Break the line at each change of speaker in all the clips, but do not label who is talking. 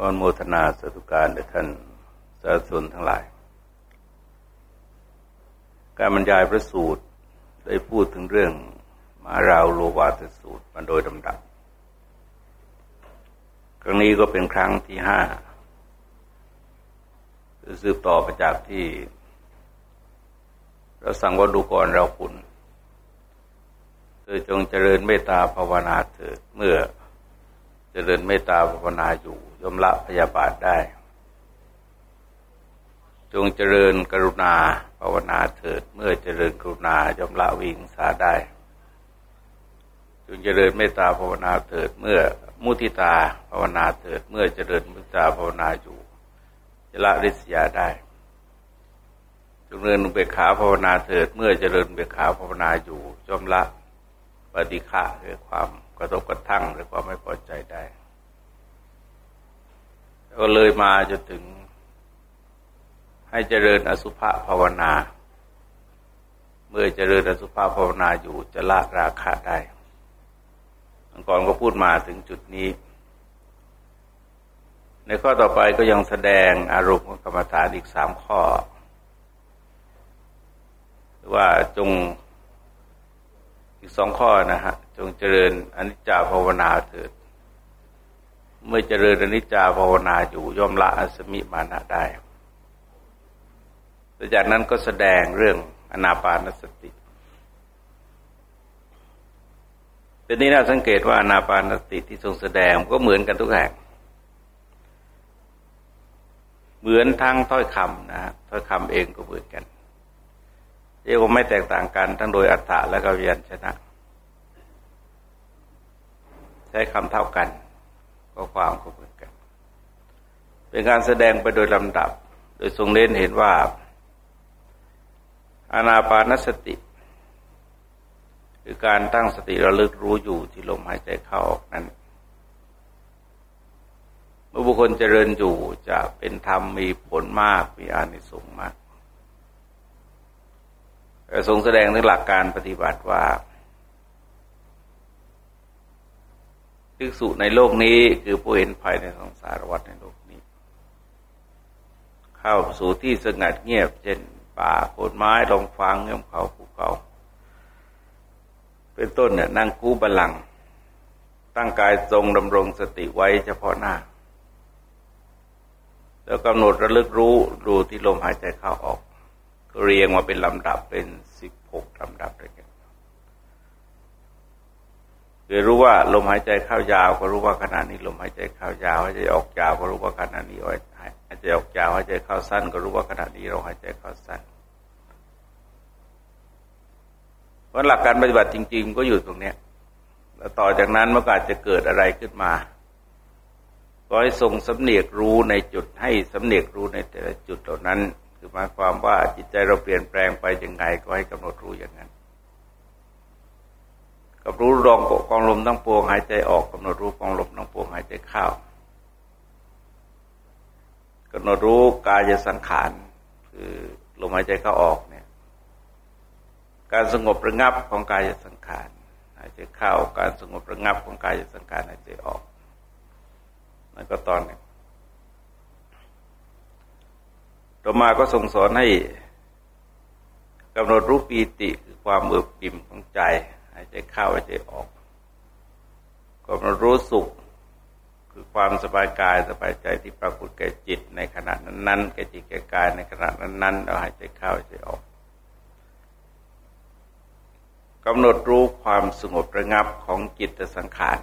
ก็อนโมทนาสาธุการแด่ท่านสาธุชนทั้งหลาย การบรรยายพระสูตรได้พูดถึงเรื่องมาราวโลวาทสูตรมาโดยลำดับ ครั้งนี้ก็เป็นครั้งที่ห้าสืบต่อไปจากที่เราสั่งว่าดูก่อนเราคุณเธอจงเจริญเมตตาภาวนาเถิดเมื่อ เจริญเมตตาภาวนาอยู่ยมละพยาบาทได้ จงเจริญกรุณาภาวนาเถิด เมื่อเจริญกรุณายมละวิงสาได้ จงเจริญเมตตาภาวนาเถิด เมื่อมุทิตาภาวนาเถิด เมื่อเจริญมุทิตาภาวนาอยู่จะละริษยาได้จงเจริญเบกขาภาวนาเถิด เมื่อเจริญเบกขาภาวนาอยู่ยมละปฏิฆะคือความ กระทบกระทั่งหรือความไม่พอใจได้ก็เลยมาจนถึง ให้เจริญอสุภะภาวนา เมื่อเจริญอสุภะภาวนาอยู่จะละราคะได้ก่อนก็พูดมาถึงจุดนี้ ในข้อต่อไปก็ยังแสดงอารมณ์ของกรรมฐานอีกสามข้อ ว่าจงอีกสองข้อนะฮะ จงเจริญอนิจจาภาวนาเถิด เมื่อเจริญอนิจจาภาวนาอยู่ย่อมละอสมิมานะได้ต่จากนั้นก็แสดงเรื่องอนาปานสติเป็นนี้น่าสังเกตว่าอนาปานสติที่ทรงแสดงก็เหมือนกันทุกแห่ง เหมือนทั้งถ้อยคำนะถ้อยคำเองก็เหมือนกันเรียกว่าไม่แตกต่างกันทั้งโดยอัฏฐะและก็วิญชนะ ใช้คำเท่ากันก็ความก็เหมือนกัน เป็นการแสดงไปโดยลำดับ โดยทรงเล่นเห็นว่า อานาปานสติ คือการตั้งสติระลึกรู้อยู่ที่ลมหายใจเข้าออกนั้นเมื่อบุคคลเจริญอยู่จะเป็นธรรมมีผลมากมีอานิสงส์มากทรงแสดงถึงหลักการปฏิบัติว่า ภิกษุในโลกนี้คือผู้เห็นภัยในสงสารวัฏในโลกนี้ เข้าสู่ที่สงัดเงียบ เช่นป่าโคนไม้ลงฟางเงื่อมเขาภูเขา เป็นต้นเนี่ยนั่งกู้บาลัง ตั้งกายทรงดำรงสติไว้เฉพาะหน้า แล้วกำหนดระลึกรู้ดูที่ลมหายใจเข้าออก เรียงมาเป็นลำดับเป็นสิบหกลำดับเลย คือรู้ว่าลมหายใจเข้ายาว ก็รู้ว่าขณะนี้ลมหายใจเข้ายาวหายใจออกยาว ก็รู้ว่าขณะนี้หายใจออกยาวหายใจเข้าสั้น ก็รู้ว่าขณะนี้เราหายใจเข้าสั้นเพราะหลักการปฏิบัติจริง ๆ ก็อยู่ตรงเนี้ยแล้วต่อจากนั้นมันก็อาจจะเกิดอะไรขึ้นมาก็ให้ทรงสำเนียกรู้ในจุดให้สำเนียกรู้ในแต่ละจุดเหล่านั้น คือหมายความว่าจิตใจเราเปลี่ยนแปลงไปยังไงก็ให้กำหนดรู้อย่างนั้น กับรู้รองกองลมทั้งปวงหายใจออกกำหนดรู้กองลมทั้งปวงหายใจเข้ากำหนดรู้กายสังขารคือลมหายใจเข้าออกเนี่ย การสงบระงับของกายสังขารหายใจเข้าการสงบระงับของกายสังขารหายใจออกนั่นก็ตอนหนึ่งต่อมาก็ส่งสอนให้กำหนดรู้ปีติคือความเอืบอิ่มของใจายใจเข้าหายใจออกกำหนดรู้สุข คือความสบายกายสบายใจที่ปรากฏแก่จิตในขณะนั้นๆแก่จิตแก่กายในขณะนั้นๆเราหายใจเข้าหายใจออกกำหนดรู้ความสงบระงับของจิตสังขาร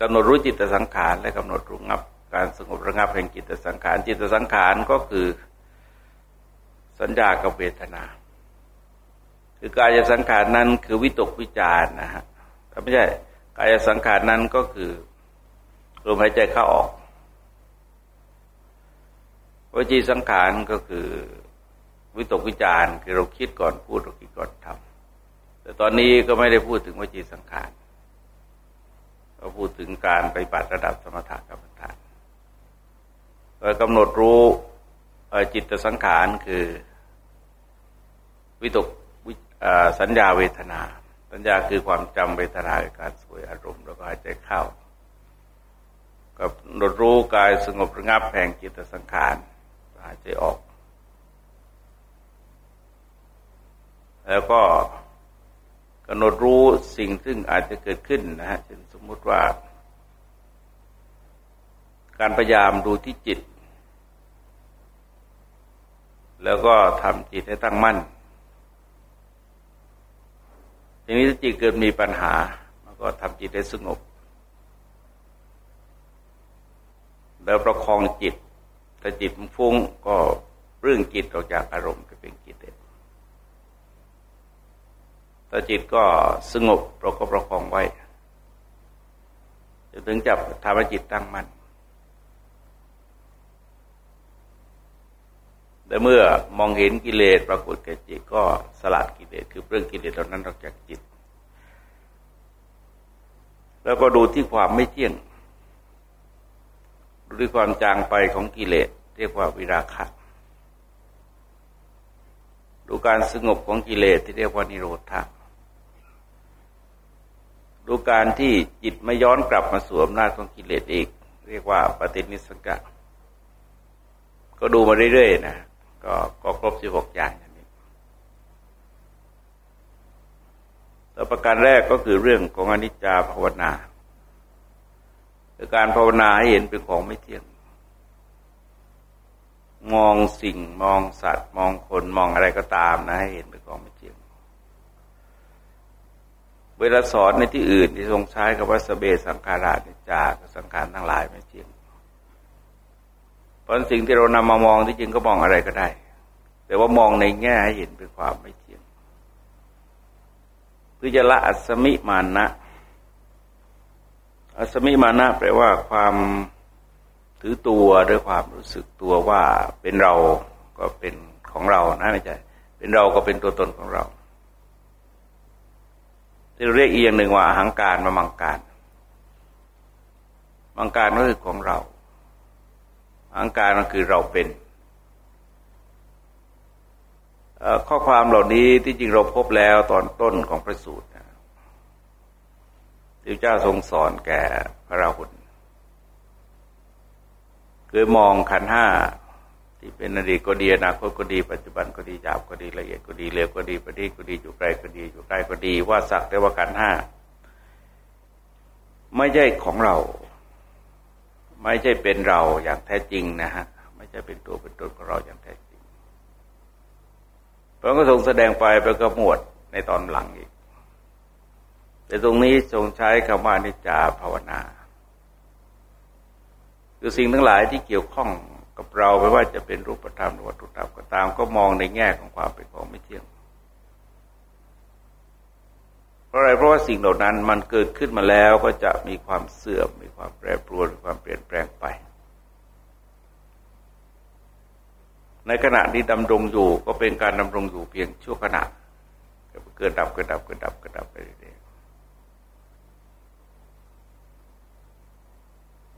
กำหนดรู้จิตสังขารและกำหนดรู้งับการสงบระงับแห่งจิตสังขาร จิตสังขารก็คือ สัญญากับเวทนา คือกายสังขารนั้นคือวิตกวิจารนะฮะไม่ใช่กายสังขารนั้นก็คือลมหายใจเข้าออกวจีสังขารก็คือวิตกวิจารคือเราคิดก่อนพูดเราคิดก่อนทำแต่ตอนนี้ก็ไม่ได้พูดถึงวจีสังขารเราพูดถึงการไปปัดระดับสมถะกรรมฐานโดยกำหนดรู้ จิตสังขารคือวิตกสัญญาเวทนา สัญญาคือความจำเวทนาการสวยอารมณ์แล้วก็หายใจเข้า กับนดรู้กายสงบระงับแห่งจิตสังขารหายใจออก แล้วก็กำหนดรู้สิ่งซึ่งอาจจะเกิดขึ้นนะฮะเช่นสมมุติว่า การพยายามดูที่จิต แล้วก็ทำจิตให้ตั้งมั่นทีนี้ถ้าจิตเกิดมีปัญหา มันก็ทำจิตให้สงบ แล้วประคองจิตถ้าจิตมันฟุ้งก็เรื่องจิตออกจากอารมณ์จะเป็นกิตเลสถ้าจิตก็สงบเราก็ประคองไว้จะถึงจับทำให้จิตตั้งมัน่น แต่เมื่อมองเห็นกิเลสปรากฏแก่จิตก็สลัดกิเลสคือเรื่องกิเลสตอนนั้นออกจากจิต แล้วก็ดูที่ความไม่เที่ยงดูที่ความจางไปของกิเลสเรียกว่าวิราคะดูการสงบของกิเลสที่เรียกว่านิโรธาดูการที่จิตไม่ย้อนกลับมาสวมหน้าของกิเลสอีก เรียกว่าปฏินิสกะก็ดูมาเรื่อยๆนะ ก็ก็ครบสิบหกอย่างอย่างนี้แต่ประการแรกก็คือเรื่องของอนิจจาภาวนาคือการภาวนาให้เห็นเป็นของไม่เที่ยง มองสิ่งมองสัตว์ มองคนมองอะไรก็ตามนะให้เห็นเป็นของไม่เที่ยง เวลาสอนในที่อื่นที่ทรงใช้คำว่าสเบสังขารานิจาสังขารทั้งหลายไม่จริงเพ ราะสิ่งที่เรานำมามองที่จริงก็มองอะไรก็ได้ แต่ว่ามองในแง่ให้เห็นเป็นความไม่เที่ยงคือจะละอัศมิมานะอัศมิมานะแปลว่าความถือตัวด้วยความรู้สึกตัวว่าเป็นเราก็เป็นของเรานะไม่ใช่เป็นเราก็เป็นตัวตนของเราที่เราเรียกอีกอย่างหนึ่งว่าอาหังการมามังการ มังการก็คือของเรา อังการก็คือเราเป็นข้อความเหล่านี้ที่จริงเราพบแล้วตอนต้นของพระสูตรที่เจ้าทรงสอนแก่พระราหุลคือมองขันห้าที่เป็นอดีตก็ดีอนาคตก็ดี ปัจจุบันก็ดีหยาบก็ดีละเอียดก็ดีเร็วก็ดีประดีก็ดีอยู่ไกลก็ดีอยู่ใกล้ก็ดีว่าสักแต่ว่ากันห้าไม่ใช่ของเรา ไม่ใช่เป็นเราอย่างแท้จริงนะฮะไม่ใช่เป็นตัวเป็นตนของเราอย่างแท้จริงพระก็ทรงแสดงไปไปก็หมวดในตอนหลังอีก แต่ตรงนี้ทรงใช้คำว่านิจจาภาวนา คือสิ่งทั้งหลายที่เกี่ยวข้องกับเราไม่ว่าจะเป็นรูปธรรมหรือวัตถุธรรมก็ตามก็มองในแง่ของความเป็นของไม่เที่ยง เพราะอะไรเพราะว่าสิ่งเหล่านั้นมันเกิดขึ้นมาแล้วก็จะมีความเสื่อมมีความแปรปรวนมีความเปลี่ยนแปลงไป ในขณะที่ดำรงอยู่ก็เป็นการดำรงอยู่เพียงชั่วขณะเกิดดับเกิดดับเกิดดับเกิดดับไปเรื่อยๆ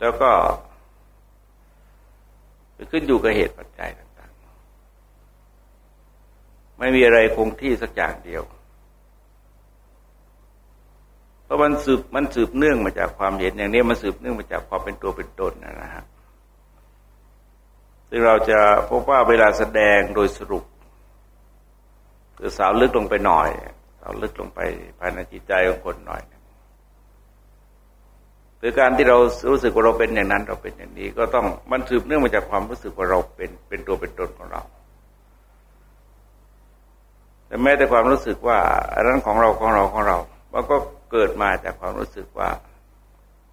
แล้วก็ขึ้นอยู่กับเหตุปัจจัยต่างๆ ไม่มีอะไรคงที่สักอย่างเดียว เพราะมันสืบมันสืบเนื่องมาจากความเห็นอย่างนี้มันสืบเนื่องมาจากความเป็นตัวเป็นตนนะฮะซึ่งเราจะพบว่าเวลาแสดงโดยสรุป คือสาวลึกลงไปหน่อยสาวลึกลงไปภายในจิตใจของคนหน่อยรือการที่เรารู้สึกว่าเราเป็นอย่างนั้นเราเป็นอย่างนี้ ก็ต้องมันสืบเนื่องมาจากความรู้สึกว่าเราเป็นเป็นตัวเป็นตนของเราแต่แม้แต่ความรู้สึกว่าอันนั้นของเราของเราของเรามันก็ เกิดมาจากความรู้สึกว่า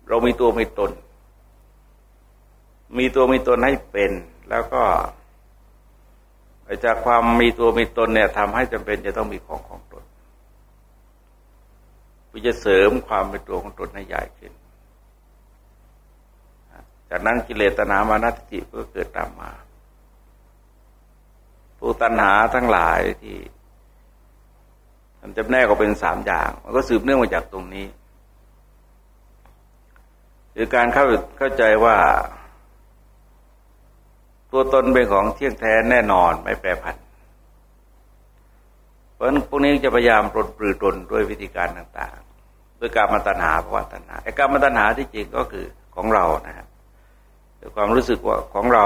เรามีตัวมีตน มีตัวมีตนให้เป็น แล้วก็จากความมีตัวมีตนเนี่ยทำให้จำเป็นจะต้องมีของของตนเพื่อจะเสริมความเป็นตัวของตนให้ใหญ่ขึ้น จากนั้นกิเลสตนามานัตติก็เกิดตามมาผู้ตัณหาทั้งหลายที่ มันจะแน่ก็เป็นสามอย่าง มันก็สืบเนื่องมาจากตรงนี้คือการเข้าเข้าใจว่า ตัวตนเป็นของเที่ยงแท้แน่นอนไม่แปรผัน เพราะฉะนั้นพวกนี้จะพยายามปลดปลือตนด้วยวิธีการต่างๆด้วยการมาตัณหาภาวะตัณหาไอ้การมาตัณหาที่จริงก็คือของเรานะฮะความรู้สึกว่าของเรา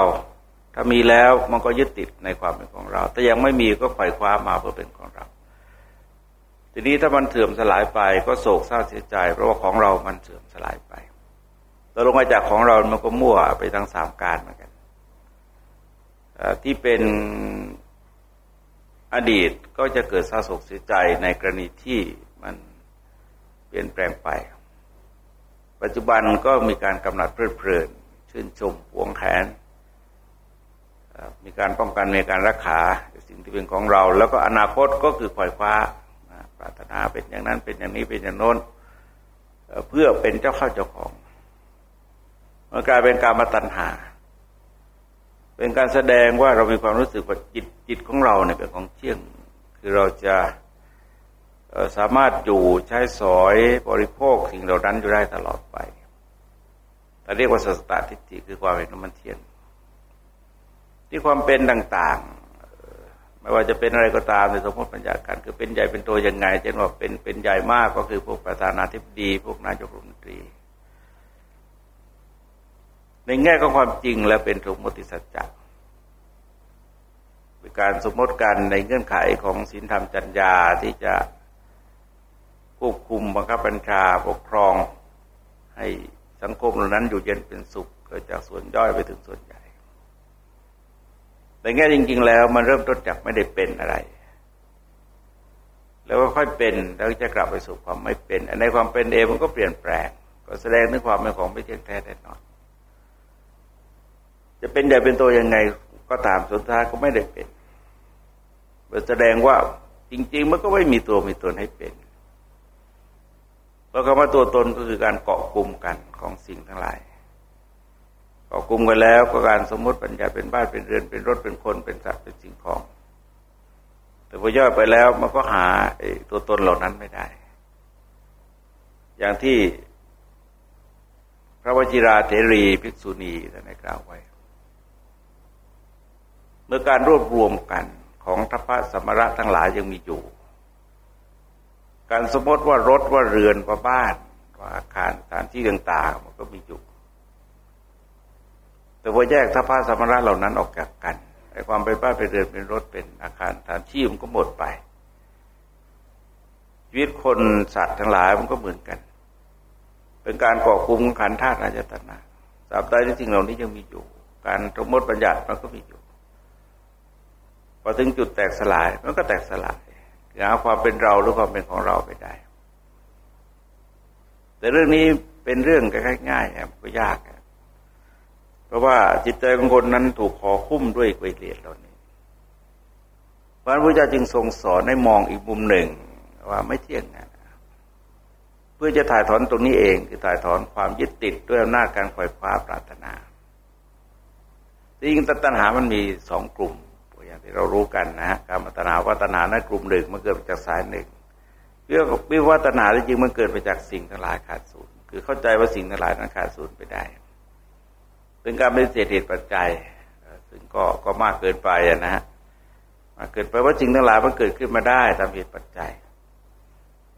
ถ้ามีแล้วมันก็ยึดติดในความเป็นของเรา แต่ยังไม่มีก็ปล่อยคว้ามาเพื่อเป็นของ ทีนี้ถ้ามันเสื่อมสลายไปก็โศกเศร้าเสียใจ เพราะว่าของเรามันเสื่อมสลายไปตกลงมาจากของเรา มันก็มั่วไปทั้งสามการเหมือนกันที่เป็นอดีตก็จะเกิดเศร้าโศกเสียใจในกรณีที่มันเปลี่ยนแปลงไป ปัจจุบันก็มีการกำหนัดเพลิดเพลิน ชื่นชมหวงแขน มีการป้องกันมีการรักษาสิ่งที่เป็นของเรา แล้วก็อนาคตก็คือปล่อยฟ้า ปรารถนาเป็นอย่างนั้นเป็นอย่างนี้เป็นอย่างโน้นเพื่อเป็นเจ้าข้าเจ้าของมันกลายเป็นการมาตัญหา เป็นการแสดงว่าเรามีความรู้สึกว่าจิตจิตของเราเนี่ยเป็นของเที่ยง คือเราจะสามารถอยู่ใช้สอยบริโภคสิ่งเหล่านั้นอยู่ได้ตลอดไปแต่เรียกว่าสัสตทิฏฐิคือความเป็นมันเที่ยง ที่ความเป็นต่าง ไม่ว่าจะเป็นอะไรก็ตามในสมมติปัญญาการคือเป็นใหญ่เป็นตัวยังไงเช่นว่าเป็นเป็นใหญ่มากก็คือพวกประธานาธิบดีพวกนายกรัฐมนตรี ในแง่ของความจริงแล้วเป็นสมมติสัจจะเป็นการสมมติกันในเงื่อนไขของศีลธรรมจัญญาที่จะควบคุมบังคับบัญชาปกครอง ให้สังคมเหล่านั้นอยู่เย็นเป็นสุขเกิดจากส่วนย่อยไปถึงส่วนใหญ่ แต่แง่จริง ๆ แล้วมันเริ่มต้นจากไม่ได้เป็นอะไร แล้วก็ค่อยเป็นแล้วจะกลับไปสู่ความไม่เป็นในความเป็นเองมันก็เปลี่ยนแปลง ก็แสดงถึงความเป็นของไม่เที่ยงแท้แน่นอน จะเป็นใหญ่เป็นโตยังไงก็ตามสุดท้ายก็ไม่ได้เป็นแสดงว่าจริง ๆ มันก็ไม่มีตัวมีตนให้เป็นเพราะคำว่าตัวตนก็คือการเกาะกลุ่มกันของสิ่งทั้งหลาย กาะกลุ่มกันแล้วก็การสมมติปัญญาเป็นบ้านเป็นเรือนเป็นรถเป็นคนเป็นสัตว์เป็นสิ่งของ แต่พอย่อยไปแล้วมันก็หาตัวตนเหล่านั้นไม่ได้ อย่างที่พระวชิราเถรีภิกษุณีท่านได้กล่าวไว้ เมื่อการรวบรวมกันของทัพพระสมระทั้งหลายยังมีอยู่ การสมมติว่ารถว่าเรือนว่าบ้านว่าอาคารสถานที่ต่าง ๆ มันก็มีอยู่ แต่พอแยกทัพพระสมระเหล่านั้นออกจากกันไอ้ความเป็นบ้านเป็นเรือนเป็นรถเป็นอาคารสถานที่มันก็หมดไป ชีวิตคนสัตว์ทั้งหลายมันก็เหมือนกัน เป็นการก่อคุมขันธาตุอาจตนะสาบใดที่สิ่งเหล่านี้ยังมีอยู่ การสมมติปัญญัติมันก็มีอยู่พอถึงจุดแตกสลายมันก็แตกสลายหาความเป็นเราหรือความเป็นของเราไปได้ แต่เรื่องนี้เป็นเรื่องง่ายๆครับก็ยาก เพราะว่าจิตใจของคนนั้นถูกขอคุ้มด้วยกิเลสเหล่านี้พระพุทธเจ้าจึงทรงสอนให้มองอีกมุมหนึ่ง ว่าไม่เที่ยงนะเพื่อจะถ่ายถอนตรงนี้เองคือถ่ายถอนความยึดติดด้วยอำนาจการคอยคว้าปรารถนาจริงตัณหามันมีสองกลุ่มอย่างที่เรารู้กันนะฮะการมัตนาวัตนาในกลุ่มหนึ่งมันเกิดมาจากสายหนึ่งเรื่องวิวัตนาจริงมันเกิดมาจากสิ่งทั้งหลายขาดศูนย์คือเข้าใจว่าสิ่งทั้งหลายนั้นขาดศูนย์ไปได้ เป็นการเป็นเหตุปัจจัย ซึ่งก็ก็มากเกินไปนะฮะมาเกิดไปว่าสิ่งทั้งหลายมันเกิดขึ้นมาได้ตามเหตุปัจจัย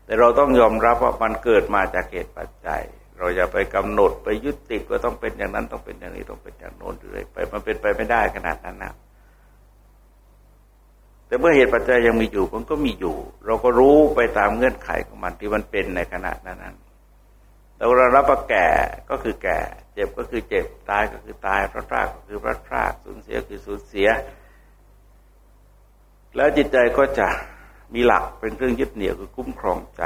แต่เราต้องยอมรับว่ามันเกิดมาจากเหตุปัจจัย เราอย่าไปกำหนดไปยึดติดว่าต้องเป็นอย่างนั้นต้องเป็นอย่างนี้ต้องเป็นอย่างโน้นเลยไปมันเป็นไปไม่ได้ขนาดนั้นนะแต่เมื่อเหตุปัจจัยยังมีอยู่มันก็มีอยู่ เราก็รู้ไปตามเงื่อนไขของมันที่มันเป็นในขณะนั้น เราเรารับว่าแก่ก็คือแก่ เจ็บก็คือเจ็บตายก็คือตายพระพรากก็คือพระพรากสูญเสียคือสูญเสีย แล้วจิตใจก็จะมีหลักเป็นเครื่องยึดเหนี่ยวคือคุ้มครองใจ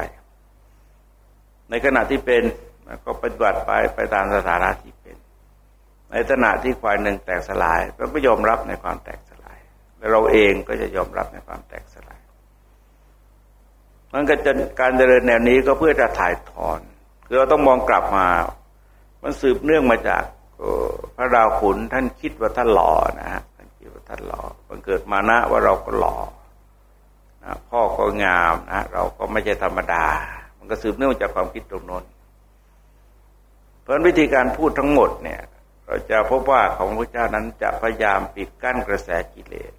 ในขณะที่เป็นก็ปฏิบัติไปไปตามสถานะที่เป็น ในขณะที่ควายหนึ่งแตกสลายก็ไม่ยอมรับในความแตกสลาย และเราเองก็จะยอมรับในความแตกสลายมันก็จะการเจริญแนวนี้ก็เพื่อจะถ่ายถอน คือเราต้องมองกลับมา มันสืบเนื่องมาจากพระดาวขุนท่านคิดว่าท่านหล่อนะฮะท่านคิดว่าท่านหล่อมันเกิดมานะว่าเราก็หล่อนะพ่อก็งามนะเราก็ไม่ใช่ธรรมดา มันก็สืบเนื่องจากความคิดตรงนั้นเพราะวิธีการพูดทั้งหมดเนี่ย เราจะพบว่าของพระเจ้านั้นจะพยายามปิดกั้นกระแสกิเลส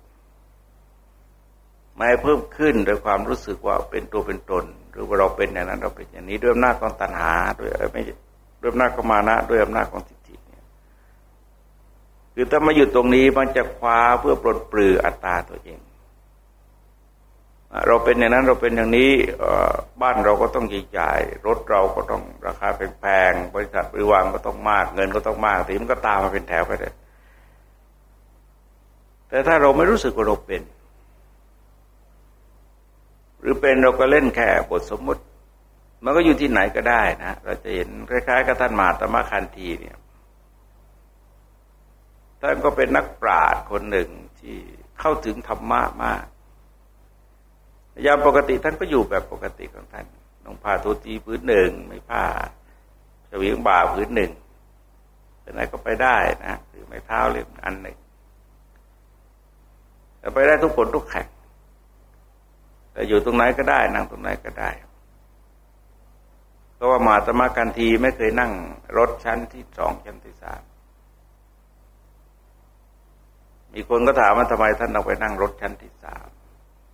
ไม่เพิ่มขึ้นโดยความรู้สึกว่าเป็นตัวเป็นตน หรือว่าเราเป็นอย่างนั้นเราเป็นอย่างนี้ด้วยอำนาจของตัณหาด้วยไม่ด้วยอำนาจของมานะด้วยอำนาจของทิฏฐิเนี่ยคือถ้ามาอยู่ตรงนี้มันจะคว้าเพื่อปลดปลืออัตตาตัวเอง เราเป็นอย่างนั้นเราเป็นอย่างนี้บ้านเราก็ต้องใหญ่ๆรถเราก็ต้องราคาแพงบริษัทบริวารก็ต้องมากเงินก็ต้องมากทีมันก็ตามมาเป็นแถวไปเลยแต่ถ้าเราไม่รู้สึกว่าเราเป็น หรือเป็นเราก็เล่นแค่บทสมมติ มันก็อยู่ที่ไหนก็ได้นะ เราจะเห็นคล้ายๆกับท่านมาตมะคันทีเนี่ยท่านก็เป็นนักปราชญ์คนหนึ่งที่เข้าถึงธรรมะมากยามปกติท่านก็อยู่แบบปกติของท่านนองผ้าทูจีพื้นหนึ่ง ไม่ผ้าสวีงบ่าพื้นหนึ่งแต่ไหนก็ไปได้นะหรือไม่เท้าเล่มอันหนึ่งไปได้ทุกคนทุกแข่ง แต่อยู่ตรงไหนก็ได้ นั่งตรงไหนก็ได้ เพราะว่ามาตมากันทีไม่เคยนั่งรถชั้นที่สองชั้นที่สามมีคนก็ถามว่าทำไมท่านเอาไปนั่งรถชั้นที่สาม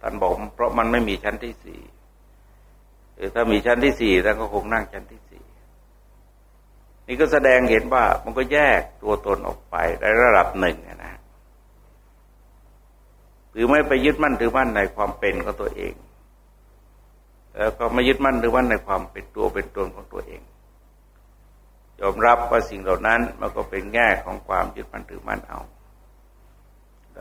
ท่านบอกเพราะมันไม่มีชั้นที่สี่หรือถ้ามีชั้นที่สี่ท่านก็คงนั่งชั้นที่สี่นี่ก็แสดงเห็นว่ามันก็แยกตัวตนออกไปในระดับหนึ่งนะ หรือไม่ไปยึดมั่นถือมั่นในความเป็นของตัวเอง แล้วก็ไม่ยึดมั่นถือมั่นในความเป็นตัวเป็นตนของตัวเอง ยอมรับว่าสิ่งเหล่านั้นมันก็เป็นแง่ของความยึดมั่นถือมั่นเอา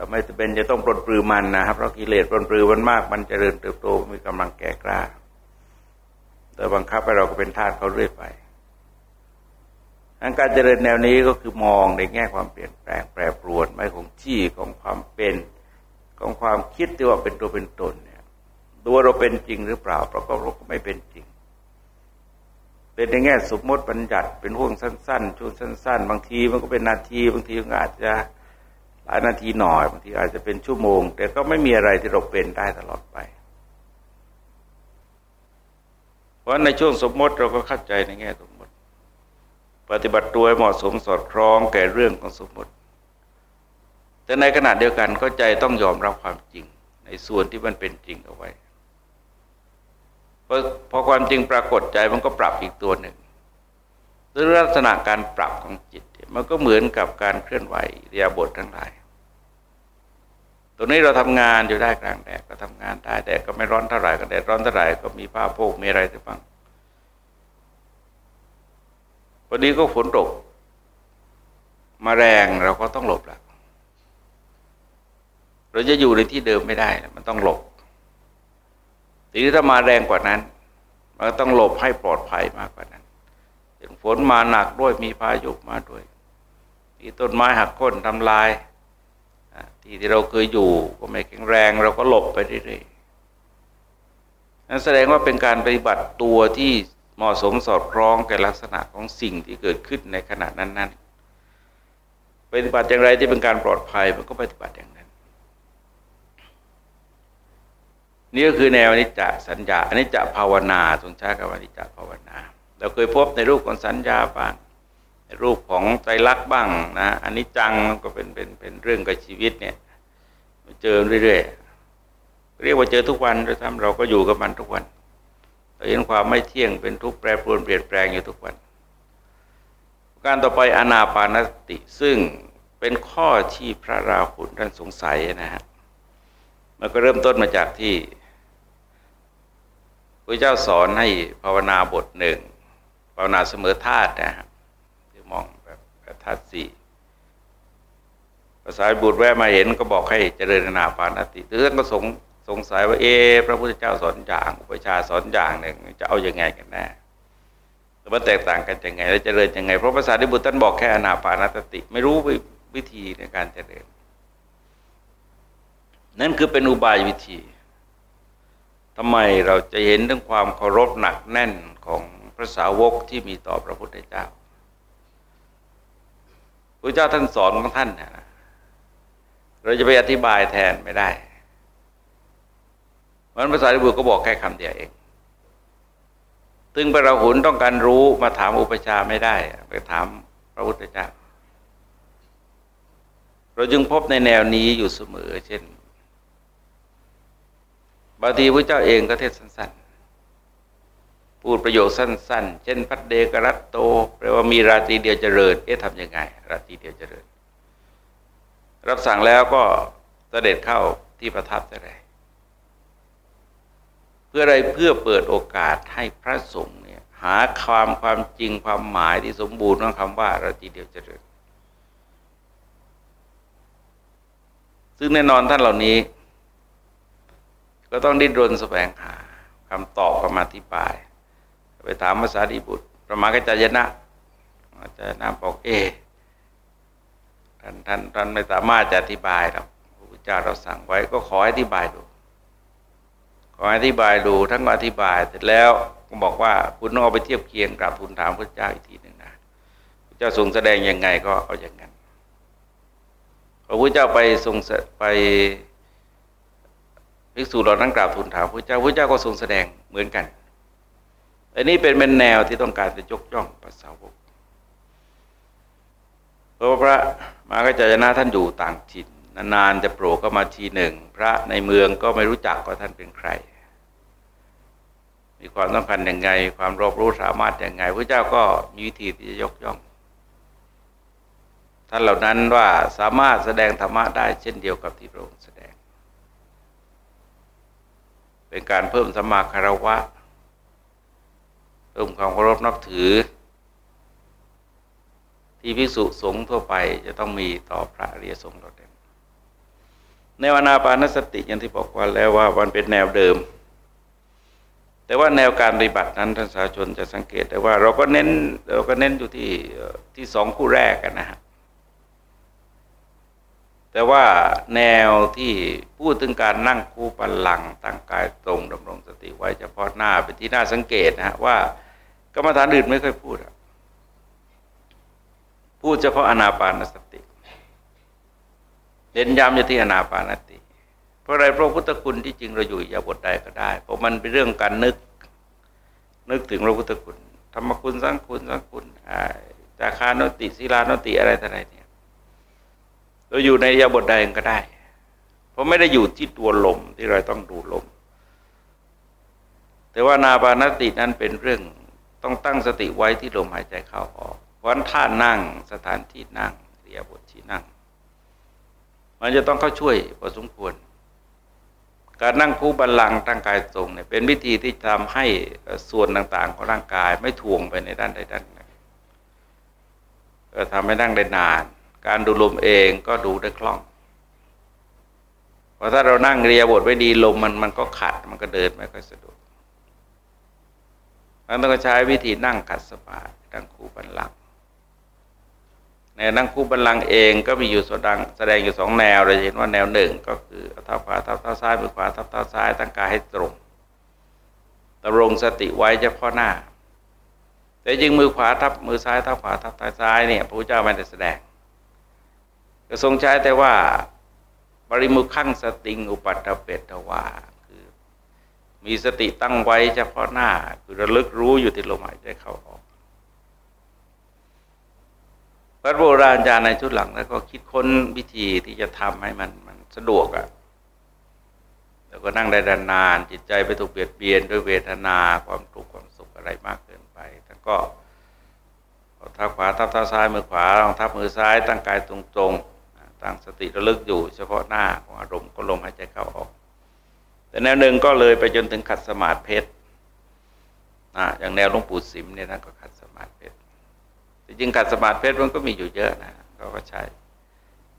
ไม่จะเป็นจะต้องปลดปลือมันนะครับเพราะกิเลสปลดปลือมันมาก มันจเจริญเติบโตมีกำลังแก่กล้า แต่บังคับให้เราก็เป็นทาสเขาเรื่อยไปการเจริญแนวนี้ก็คือมองในแง่ความเปลี่ยนแปลงแปรปรวนไม่ของที่ของความเป็น ของความคิดที่ว่าเป็นตัวเป็นตนเนี่ยตัวเราเป็นจริงหรือเปล่าเราก็เราก็ไม่เป็นจริง เป็นในแง่สมมติบัญญัติเป็นห่วงสั้น ๆช่วงสั้น ๆ บางทีมันก็เป็นนาทีบางทีมันอาจจะหลายนาทีหน่อยบางทีอาจจะเป็นชั่วโมง แต่ก็ไม่มีอะไรที่เราเป็นได้ตลอดไป เพราะในช่วงสมมติเราก็เข้าใจในแง่สมมติ ปฏิบัติตัวเหมาะสมสอดคล้องแก่เรื่องของสมมติ แต่ในขณะเดียวกันก็ใจต้องยอมรับความจริง ในส่วนที่มันเป็นจริงเอาไว้พอพอความจริงปรากฏใจมันก็ปรับอีกตัวหนึ่งด้วยลักษณะการปรับของจิต มันก็เหมือนกับการเคลื่อนไหวเรียบททั้งหลายตรงนี้เราทำงานอยู่ได้กลางแดดก็ทำงานได้แดดก็ไม่ร้อนเท่าไหร่ก็แดดร้อนเท่าไหร่ก็มีผ้าโพกมีอะไรต่างพอดีก็ฝนตกมาแรงเราก็ต้องหลบละ เราจะอยู่ในที่เดิมไม่ได้ มันต้องหลบทีนี้ถ้ามาแรงกว่านั้น มันต้องหลบให้ปลอดภัยมากกว่านั้นฝนมาหนักด้วยมีพายุมาด้วย มีต้นไม้หักโค่นทำลายที่ที่เราเคยอยู่ก็ไม่แข็งแรง เราก็หลบไปเรื่อยๆนั่นแสดงว่าเป็นการปฏิบัติตัวที่เหมาะสมสอดคล้องกับลักษณะของสิ่งที่เกิดขึ้นในขณะนั้น ๆ ปฏิบัติอย่างไรที่เป็นการปลอดภัยมันก็ปฏิบัติอย่างนั้น นี่ก็คือแนวอนิจจสัญญาอนิจจภาวนาตรงช้กับอนิจจภาวนา เราเคยพบในรูปของสัญญาบ้างรูปของใจรักบ้างนะอันนี้จังมันก็เป็นเป็นเป็นเรื่องกับชีวิตเนี่ยเจอเรื่อยๆเรียกว่าเจอทุกวันโดยทั้งเราก็อยู่กับมันทุกวันเราเห็นความไม่เที่ยงเป็นทุกแปรปรวนเปลี่ยนแปลงอยู่ทุกวัน การต่อไปอนาปานสติซึ่งเป็นข้อที่พระราหุลท่านสงสัยนะฮะมันก็เริ่มต้นมาจากที่ พระเจ้าสอนให้ภาวนาบทหนึ่งภาวนาเสมอธาตุนะฮะมองแบบธาตุสี่ภาษาบุตรแวะมาเห็นก็บอกให้เจริญนาปานติท่านก็สงสงสัยว่าเอพระพุทธเจ้าสอนอย่างอุปชาสอนอย่างหนึ่งจะเอาอยัางไงกันแน่แต่ว่าแตกต่างกันยังไง แล้วเจริญยังไง เพราะภาษาดิบุตรท่านบอกแค่อนาปานสติ ไม่รู้วิธีในการเจริญ นั่นคือเป็นอุบายวิธี ทำไมเราจะเห็นถึงความเคารพหนักแน่นของพระสาวกที่มีต่อพระพุทธเจ้าพระเจ้าท่านสอนของท่านนะเราจะไปอธิบายแทนไม่ได้มันภาษาลิบุตรก็บอกแค่คำเดียวเองซึ่งพระราหุลต้องการรู้มาถามอุปชาไม่ได้ ไปถามพระพุทธเจ้า เราจึงพบในแนวนี้อยู่เสมอ เช่น บางทีพระเจ้าเองก็เทศสั้นๆ พูดประโยคสั้น ๆ เช่น พัดเดกรัตโตแปลว่ามีราตรีเดียวเจริญ เอ๊ะทำยังไง ราตรีเดียวเจริญ รับสั่งแล้วก็เสด็จเข้าที่ประทับแต่ไรเพื่ออะไรเพื่อเปิดโอกาสให้พระสงฆ์เนี่ย หาความความจริงความหมายที่สมบูรณ์ของคำว่าราตรีเดียวเจริญ ซึ่งแน่นอนท่านเหล่านี้ ก็ต้องดิ้นรนแสวงหาคำตอบคำอธิบาย ไปถามภาษาดีบุตรประมาณกัจจยนะอาจารย์น้ำบอกเอท่านท่านท่านไม่สามารถจะอธิบายหรอกพระพุทธเจ้าเราสั่งไว้ก็ขออธิบายดู ขออธิบายดูทั้งอธิบายเสร็จแล้วก็บอกว่าคุณต้องเอาไปเทียบเคียงกราบทูลถามพระเจ้าอีกทีหนึ่งนะพระเจ้าทรงแสดงยังไงก็เอาอย่างนั้นพระพุทธเจ้าไปทรงไป ภิกษุเหล่านั้นกราบทูลถามพระเจ้าพระเจ้าก็ทรงแสดงเหมือนกันอันนี้เป็นเป็นแนวที่ต้องการจะยกย่องพระสาวกเพราะพระมากัจจยนะท่านอยู่ต่างถิ่นนานๆจะโผล่ก็มาทีหนึ่ง พระในเมืองก็ไม่รู้จักว่าท่านเป็นใคร มีความต้องการอย่างไง ความรอบรู้สามารถอย่างไงพระเจ้าก็มีวิธีที่จะยกย่อง ท่านเหล่านั้นว่าสามารถแสดงธรรมะได้เช่นเดียวกับที่พระองค์ เป็นการเพิ่มสมาคารวะ เพิ่มความเคารพนับถือ ที่พิสุสงฆ์ทั่วไปจะต้องมีต่อพระเรียสงฆ์เราเด่นในวนาปานสติอย่างที่บอกว่าแล้วว่ามันเป็นแนวเดิม แต่ว่าแนวการปฏิบัตินั้นท่านสาชนจะสังเกตได้ว่า เราก็เน้นเราก็เน้นอยู่ที่ที่สองคู่แรกกันนะฮะ แต่ว่าแนวที่พูดถึงการนั่งคู่ปัลลังตั้งกายตรงดำรงสติไว้เฉพาะหน้าเป็นที่น่าสังเกตนะฮะว่ากรรมฐานอื่นไม่ค่อยพูดพูดเฉพาะอนาปานสติเน้นย้ำอยู่ที่อนาปานสติ เพราะอะไรเพราะพุทธคุณที่จริงเราอยู่อย่าบทใดก็ได้เพราะมันเป็นเรื่องการนึก นึกถึงพระพุทธคุณ ธรรมคุณสังคุณสังคุณจาคานติศีลานติอะไรต่ออะไร เราอยู่ในยาบทใดก็ได้ เพราะไม่ได้อยู่ที่ตัวลมที่เราต้องดูลม แต่ว่านาปานตินั้นเป็นเรื่องต้องตั้งสติไว้ที่ลมหายใจเข้าออกเพราะท่านั่งสถานที่นั่งเรียบทที่นั่ง มันจะต้องเข้าช่วยพอสมควร การนั่งคู่บัลลังก์ตั้งกายตรงเนี่ยเป็นวิธีที่ทำให้ส่วนต่างๆ ของร่างกายไม่ถ่วงไปในด้านใดด้านหนึ่งทำให้นั่งได้นาน การดูลมเองก็ดูได้คล่องเพราะถ้าเรานั่งเรียบทไว้ดีลมมันมันก็ขัดมันก็เดินไม่ค่อยสะดวกมันต้องใช้วิธีนั่งขัดสมาธินั่งคู่บันลังในนั่งคู่บันลังเองก็มีอยู่แสดงแสดงอยู่สองแนวเราเห็นว่าแนวหนึ่งก็คือเท้าขวาเท้าเท้าซ้ายมือขวาเท้าเท้าซ้ายตั้งกายให้ตรงตรงสติไว้เฉพาะหน้า แต่ยิงมือขวาทับมือซ้ายเท้าขวาทับเท้าซ้ายเนี่ยพระพุทธเจ้าไม่ได้แสดง ก็ทรงใช้แต่ว่าบริมุขังสติงอุปัตเปตวาคือมีสติตั้งไว้เฉพาะหน้า คือระลึกรู้อยู่ที่ลมหายใจเข้าออกพระโบราณอาจารย์ในชุดหลังแล้วก็คิดค้นวิธีที่จะทำให้มันมันสะดวกอะ่ะแล้วก็นั่งได้นานจิตใจไปถูกเบียดเบียนด้วยเวทนาความทุกข์ความสุขอะไรมากเกินไปท่านก็ท้าขวาทับเท้าซ้ายมือขวารองทับมือซ้ายตั้งกายตรงๆ ตั้งสติระลึกอยู่ เฉพาะหน้าของอารมณ์ก็ลมหายใจเข้าออก แต่แนวหนึ่งก็เลยไปจนถึงขัดสมาธิเพชรนะอย่างแนวหลวงปู่สิมเนี่ยนะก็ขัดสมาธิเพชรจริงขัดสมาธิเพชรมันก็มีอยู่เยอะนะเขาก็ใช้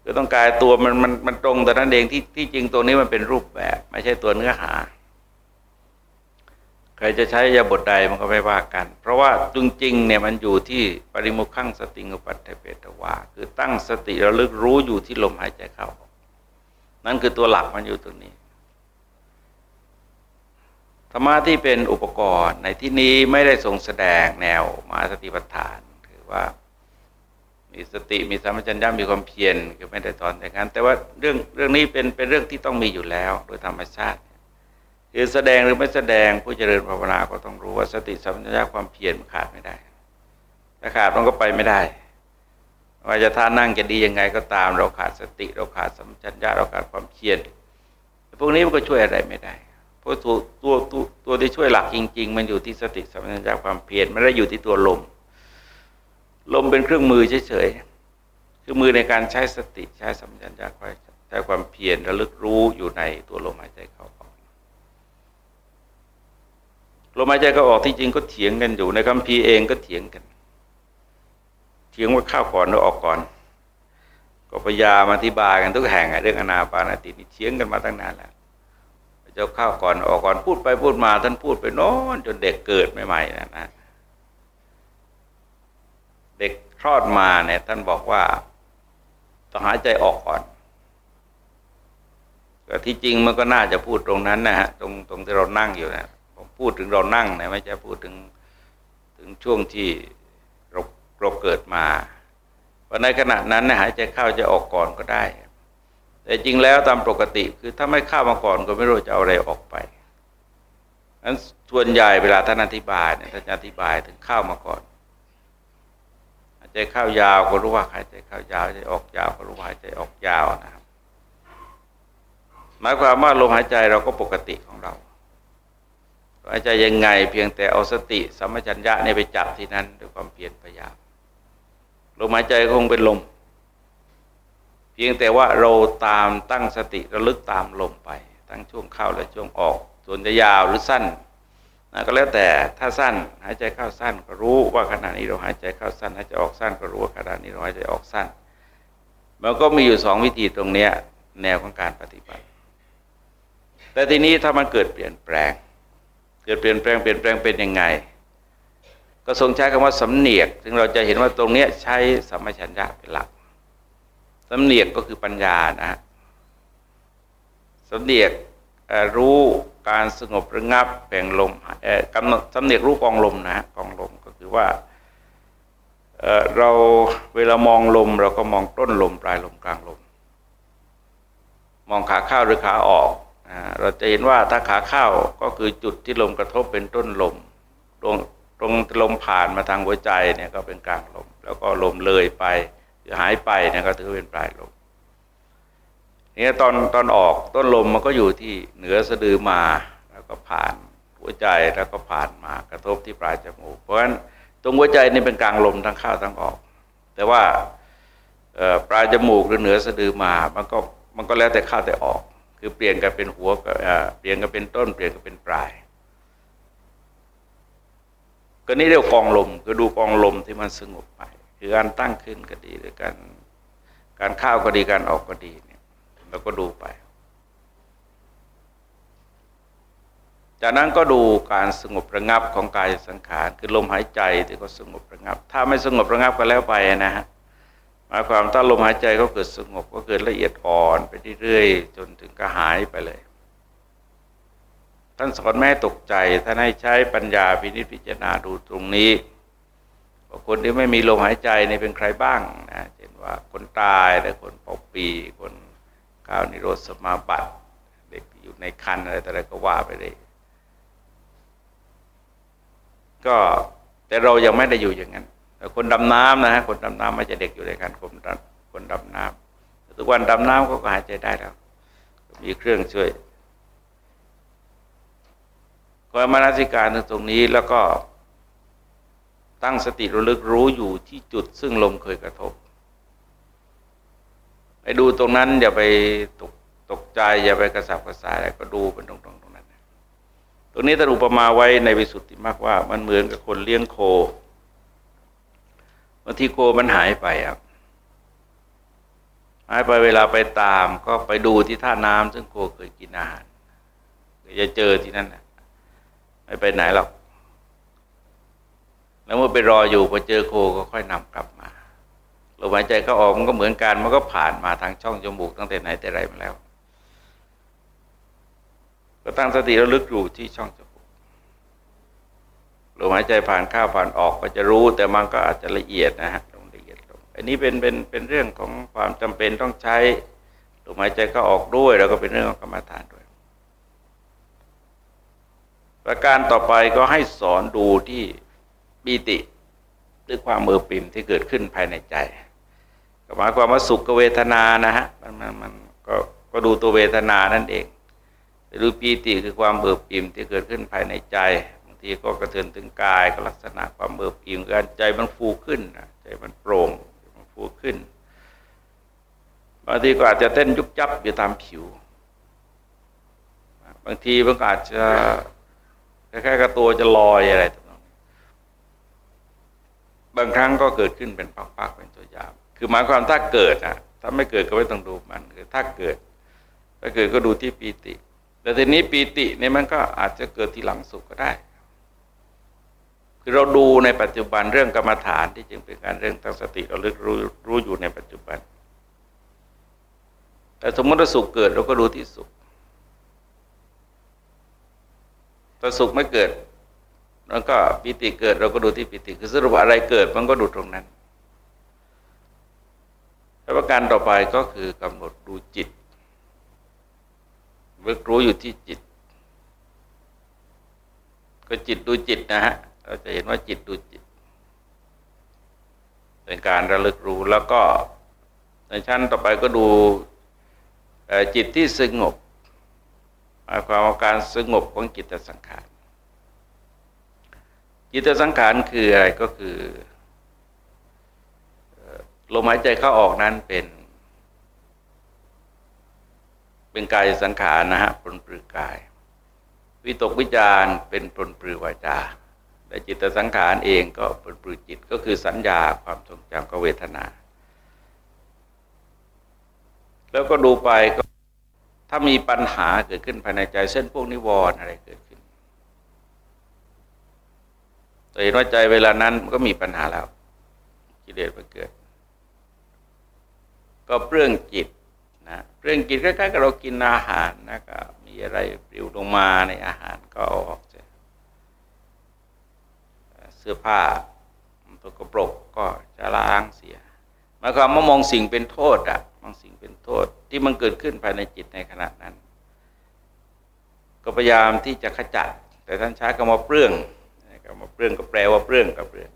คือต้องการตัวมันมันมันตรงแต่นั้นเองที่ที่จริงตัวนี้มันเป็นรูปแบบ ไม่ใช่ตัวเนื้อหา ใครจะใช้ยาบทใดมันก็ไม่ว่ากัน เพราะว่าจริงๆเนี่ยมันอยู่ที่ปริมุขังสติงอุปัฏฐเปตวาคือตั้งสติระลึกรู้อยู่ที่ลมหายใจเข้า นั่นคือตัวหลักมันอยู่ตรงนี้ธรรมะที่เป็นอุปกรณ์ในที่นี้ไม่ได้ทรงแสดงแนวมาสติปัฏฐานคือว่ามีสติมีสัมปชัญญะมีความเพียรคือไม่ได้ตอนอย่างนั้นแต่ว่าเรื่องเรื่องนี้เป็นเป็นเรื่องที่ต้องมีอยู่แล้ว โดยธรรมชาติ คือแสดงหรือไม่แสดงผู้เจริญภาวนาก็ต้องรู้ว่าสติสัมปชัญญะความเพียรขาดไม่ได้ถ้าขาดมันก็ไปไม่ได้ว่าจะท่านั่งจะดียังไงก็ตาม เราขาดสติ เราขาดสัมปชัญญะเราขาดความเพียรพวกนี้มันก็ช่วยอะไรไม่ได้เพราะตัวตัวตัวตัวที่ช่วยหลักจริง ๆ มันอยู่ที่สติสัมปชัญญะความเพียรไม่ได้อยู่ที่ตัวลม ลมเป็นเครื่องมือเฉยๆเครื่องมือในการใช้สติใช้สัมปชัญญะใช้ความเพียรระลึกรู้อยู่ในตัวลมหายใจเขาออก ลมหายใจเขาออกที่จริงก็เถียงกันอยู่ในคัมภีร์เองก็เถียงกัน เถียงว่าเข้าก่อนหรือออกก่อน ก็พยายามอธิบายกันทุกแห่งเรื่องอนาปานาตินี่เถียงกันมาตั้งนานแล้วเจะเข้าก่อนออกก่อนพูดไปพูดมา ท่านพูดไปโน้นจนเด็กเกิดใหม่ๆนะนะเด็กคลอดมาเนี่ยท่านบอกว่าต้องหายใจออกก่อนแต่ที่จริงมันก็น่าจะพูดตรงนั้นนะฮะตรงตรงที่เรานั่งอยู่นะ พูดถึงเรานั่งนะไม่ใช่พูดถึงถึงช่วงที่เราเราเกิดมาเพราะในขณะนั้นนะหายใจเข้าจะออกก่อนก็ได้ แต่จริงแล้วตามปกติคือถ้าไม่เข้ามาก่อนก็ไม่รู้จะเอาอะไรออกไปนั้นส่วนใหญ่เวลาท่านอธิบายเนี่ยท่านจะอธิบายถึงเข้ามาก่อนหายใจเข้ายาวก็รู้ว่าหายใจเข้ายาวหายใจออกยาวก็รู้ว่าหายใจออกยาวนะครับหมายความว่าลมหายใจเราก็ปกติของเรา หายใจยังไง เพียงแต่เอาสติสัมปชัญญะเนี่ยไปจับที่นั้นด้วยความเพียรพยายามลมหายใจคงเป็นลม เพียงแต่ว่าเราตามตั้งสติระลึกตามลมไปทั้งช่วงเข้าและช่วงออก ส่วนจะยาวหรือสั้นนะก็แล้วแต่ถ้าสั้นหายใจเข้าสั้นก็รู้ว่าขณะนี้เราหายใจเข้าสั้นหายใจออกสั้นก็รู้ว่าขณะนี้เราหายใจออกสั้นมันก็มีอยู่สองวิธีตรงเนี้ยแนวของการปฏิบัติ แต่ทีนี้ถ้ามันเกิดเปลี่ยนแปลง กิดเปลี่ยนแปลงเปลี่ยนแปลงเป็นยังไง ก็ทรงใช้คำว่าสำเนียกถึงเราจะเห็นว่าตรงเนี้ยใช้สัมมาชัญญะเป็นหลักสำเนียกก็คือปัญญานะสำเนียกรู้การสงบระงับแบ่งลมกำหนดสำเนียกรู้กองลมนะกองลมก็คือว่าเราเวลามองลมเราก็มองต้นลมปลายลมกลางลม มองขาเข้าหรือขาออก เราจะเห็นว่าถ้าขาเข้าก็คือจุดที่ลมกระทบเป็นต้นลม ตรงตรงลมผ่านมาทางหัวใจเนี่ยก็เป็นกลางลม แล้วก็ลมเลยไปหายไปเนี่ยก็ถือเป็นปลายลมเนี่ยตอนตอนออกต้นลมมันก็อยู่ที่เหนือสะดือมาแล้วก็ผ่านหัวใจแล้วก็ผ่านมากระทบที่ปลายจมูก เพราะฉะนั้นตรงหัวใจนี่เป็นกลางลมทั้งเข้าทั้งออก แต่ว่าปลายจมูกหรือเหนือสะดือมามันก็มันก็แล้วแต่เข้าแต่ออก คือเปลี่ยนกันเป็นหัวเปลี่ยนกันเป็นต้น เปลี่ยนกันเป็นปลาย ก็นี่เรียกกองลมคือดูกองลมที่มันสงบไป คือการตั้งขึ้นก็ดีหรือการการเข้าก็ดีการออกก็ดีเนี่ยเราก็ดูไป จากนั้นก็ดูการสงบระงับของกายสังขารคือลมหายใจที่ก็สงบระงับ ถ้าไม่สงบระงับก็แล้วไปนะฮะ หมายความถ้าลมหายใจก็เกิดสงบก็เกิดละเอียดอ่อนไปเรื่อยๆจนถึงก็หายไปเลย ท่านสอนแม่ตกใจท่านให้ใช้ปัญญาพินิจพิจารณาดูตรงนี้คนที่ไม่มีลมหายใจนี่เป็นใครบ้างนะเช่นว่าคนตายแต่คนปกปีคนก้าวนิโรธสมาบัติเด็กอยู่ในคันอะไรแต่อะไรก็ว่าไปเลยก็แต่เรายังไม่ได้อยู่อย่างนั้น คนดำน้ำนะฮะคนดำน้ำไม่จะเด็กอยู่ในคันคนคนดำน้ำทุกวันดำน้ำก็หายใจได้แล้ว มีเครื่องช่วยก็มานาสิการตรงนี้แล้วก็ตั้งสติระลึกรู้อยู่ที่จุดซึ่งลมเคยกระทบ ไปดูตรงนั้นอย่าไปตกตกใจอย่าไปกระสับกระส่ายอะไรก็ดูเป็นตรงๆตรงนั้น ตรงนี้ตรุปมาไว้ในวิสุทธิมากว่า มันเหมือนกับคนเลี้ยงโค บางทีโคมันหายไปอะหายไปเวลาไปตาม ก็ไปดูที่ท่าน้ำซึ่งโคเคยกินอาหารจะเจอที่นั่นไม่ไปไหนหรอก แล้วเมื่อไปรออยู่พอเจอโคก็ค่อยนำกลับมาลมหายใจเขาออกมันก็เหมือนกันมันก็ผ่านมาทางช่องจมูกตั้งแต่ไหนแต่ไรมาแล้ว ก็ตั้งสติระลึกอยู่ที่ช่องจมูก ลมหายใจผ่านเข้าผ่านออกก็จะรู้ แต่มันก็อาจจะละเอียดนะฮะลงละเอียดลงอันนี้เป็นเป็นเป็นเรื่องของความจำเป็นต้องใช้ลมหายใจเข้าออกด้วย แล้วก็เป็นเรื่องของกรรมฐานด้วย ประการต่อไปก็ให้สอนดูที่ปีติหรือความมือปิ่มที่เกิดขึ้นภายในใจหมายความว่าสุขเวทนานะฮะมันมันมันก็ก็ดูตัวเวทนานั่นเองหรือปีติคือความเบิกอิ่มที่เกิดขึ้นภายในใจ ทีก็กระเทือนถึงกายก็ลักษณะความเบิกอิ่มกันใจมันฟูขึ้นใจมันโปร่งมันฟูขึ้นบางทีก็อาจจะเต้นยุบยับอยู่ตามผิว บางทีมันอาจจะคล้ายๆกับตัวจะลอยอะไรต่างๆบางครั้งก็เกิดขึ้นเป็นปักๆเป็นตัวยางคือหมายความถ้าเกิดนะถ้าไม่เกิดก็ไม่ต้องดูมันคือถ้าเกิด ถ้าเกิดก็ดูที่ปีติ แต่ทีนี้ปีติเนี่ยมันก็อาจจะเกิดทีหลังสุขก็ได้ คือเราดูในปัจจุบันเรื่องกรรมฐานที่จึงเป็นการเรื่องตั้งสติเราลึกรู้รู้อยู่ในปัจจุบัน แต่สมมติว่าสุขเกิดเราก็ดูที่สุขถ้าสุขไม่เกิดแล้วก็ปิติเกิดเราก็ดูที่ปิติคือสรุปอะไรเกิดมันก็ดูตรงนั้นแล้วประการต่อไปก็คือกำหนดดูจิตเวิกรู้อยู่ที่จิต ก็จิตดูจิตนะฮะ เราจะเห็นว่าจิตดูจิต เป็นการระลึกรู้แล้วก็ในชั้นต่อไปก็ดูจิตที่สงบหมายความว่าการสงบของจิตสังขารจิตสังขารคืออะไรก็คือลมหายใจเข้าออกนั้นเป็น เป็นกายสังขารนะฮะปนปรือกาย วิตกวิจารเป็นปนปรือวาจา และจิตสังขารเองก็เปนปรือจิตก็คือสัญญาความทรงจำกับเวทนา แล้วก็ดูไปก็ถ้ามีปัญหาเกิดขึ้นภายในใจเส้นพวกนิวรณ์อะไรเกิดขึ้นแต่เห็นว่าใจเวลานั้นมันก็มีปัญหาแล้วกิเลสมันเกิด ก็เปลืองจิตนะเปรื่องกินใกล้ายๆกับเรากินอาหารนะก็มีอะไรปลิวลงมาในอาหารก็ออก เสื้อผ้าตักระปรกก็จะล้างเสียหมายความว่ามองสิ่งเป็นโทษอะมองสิ่งเป็นโทษที่มันเกิดขึ้นภายในจิตในขณะนั้น ก็พยายามที่จะขจัด แต่ท่านใช้คำว่าเปลื้องคำว่าเปลื้องก็แปลว่าเปลื้องกับเปลื้อง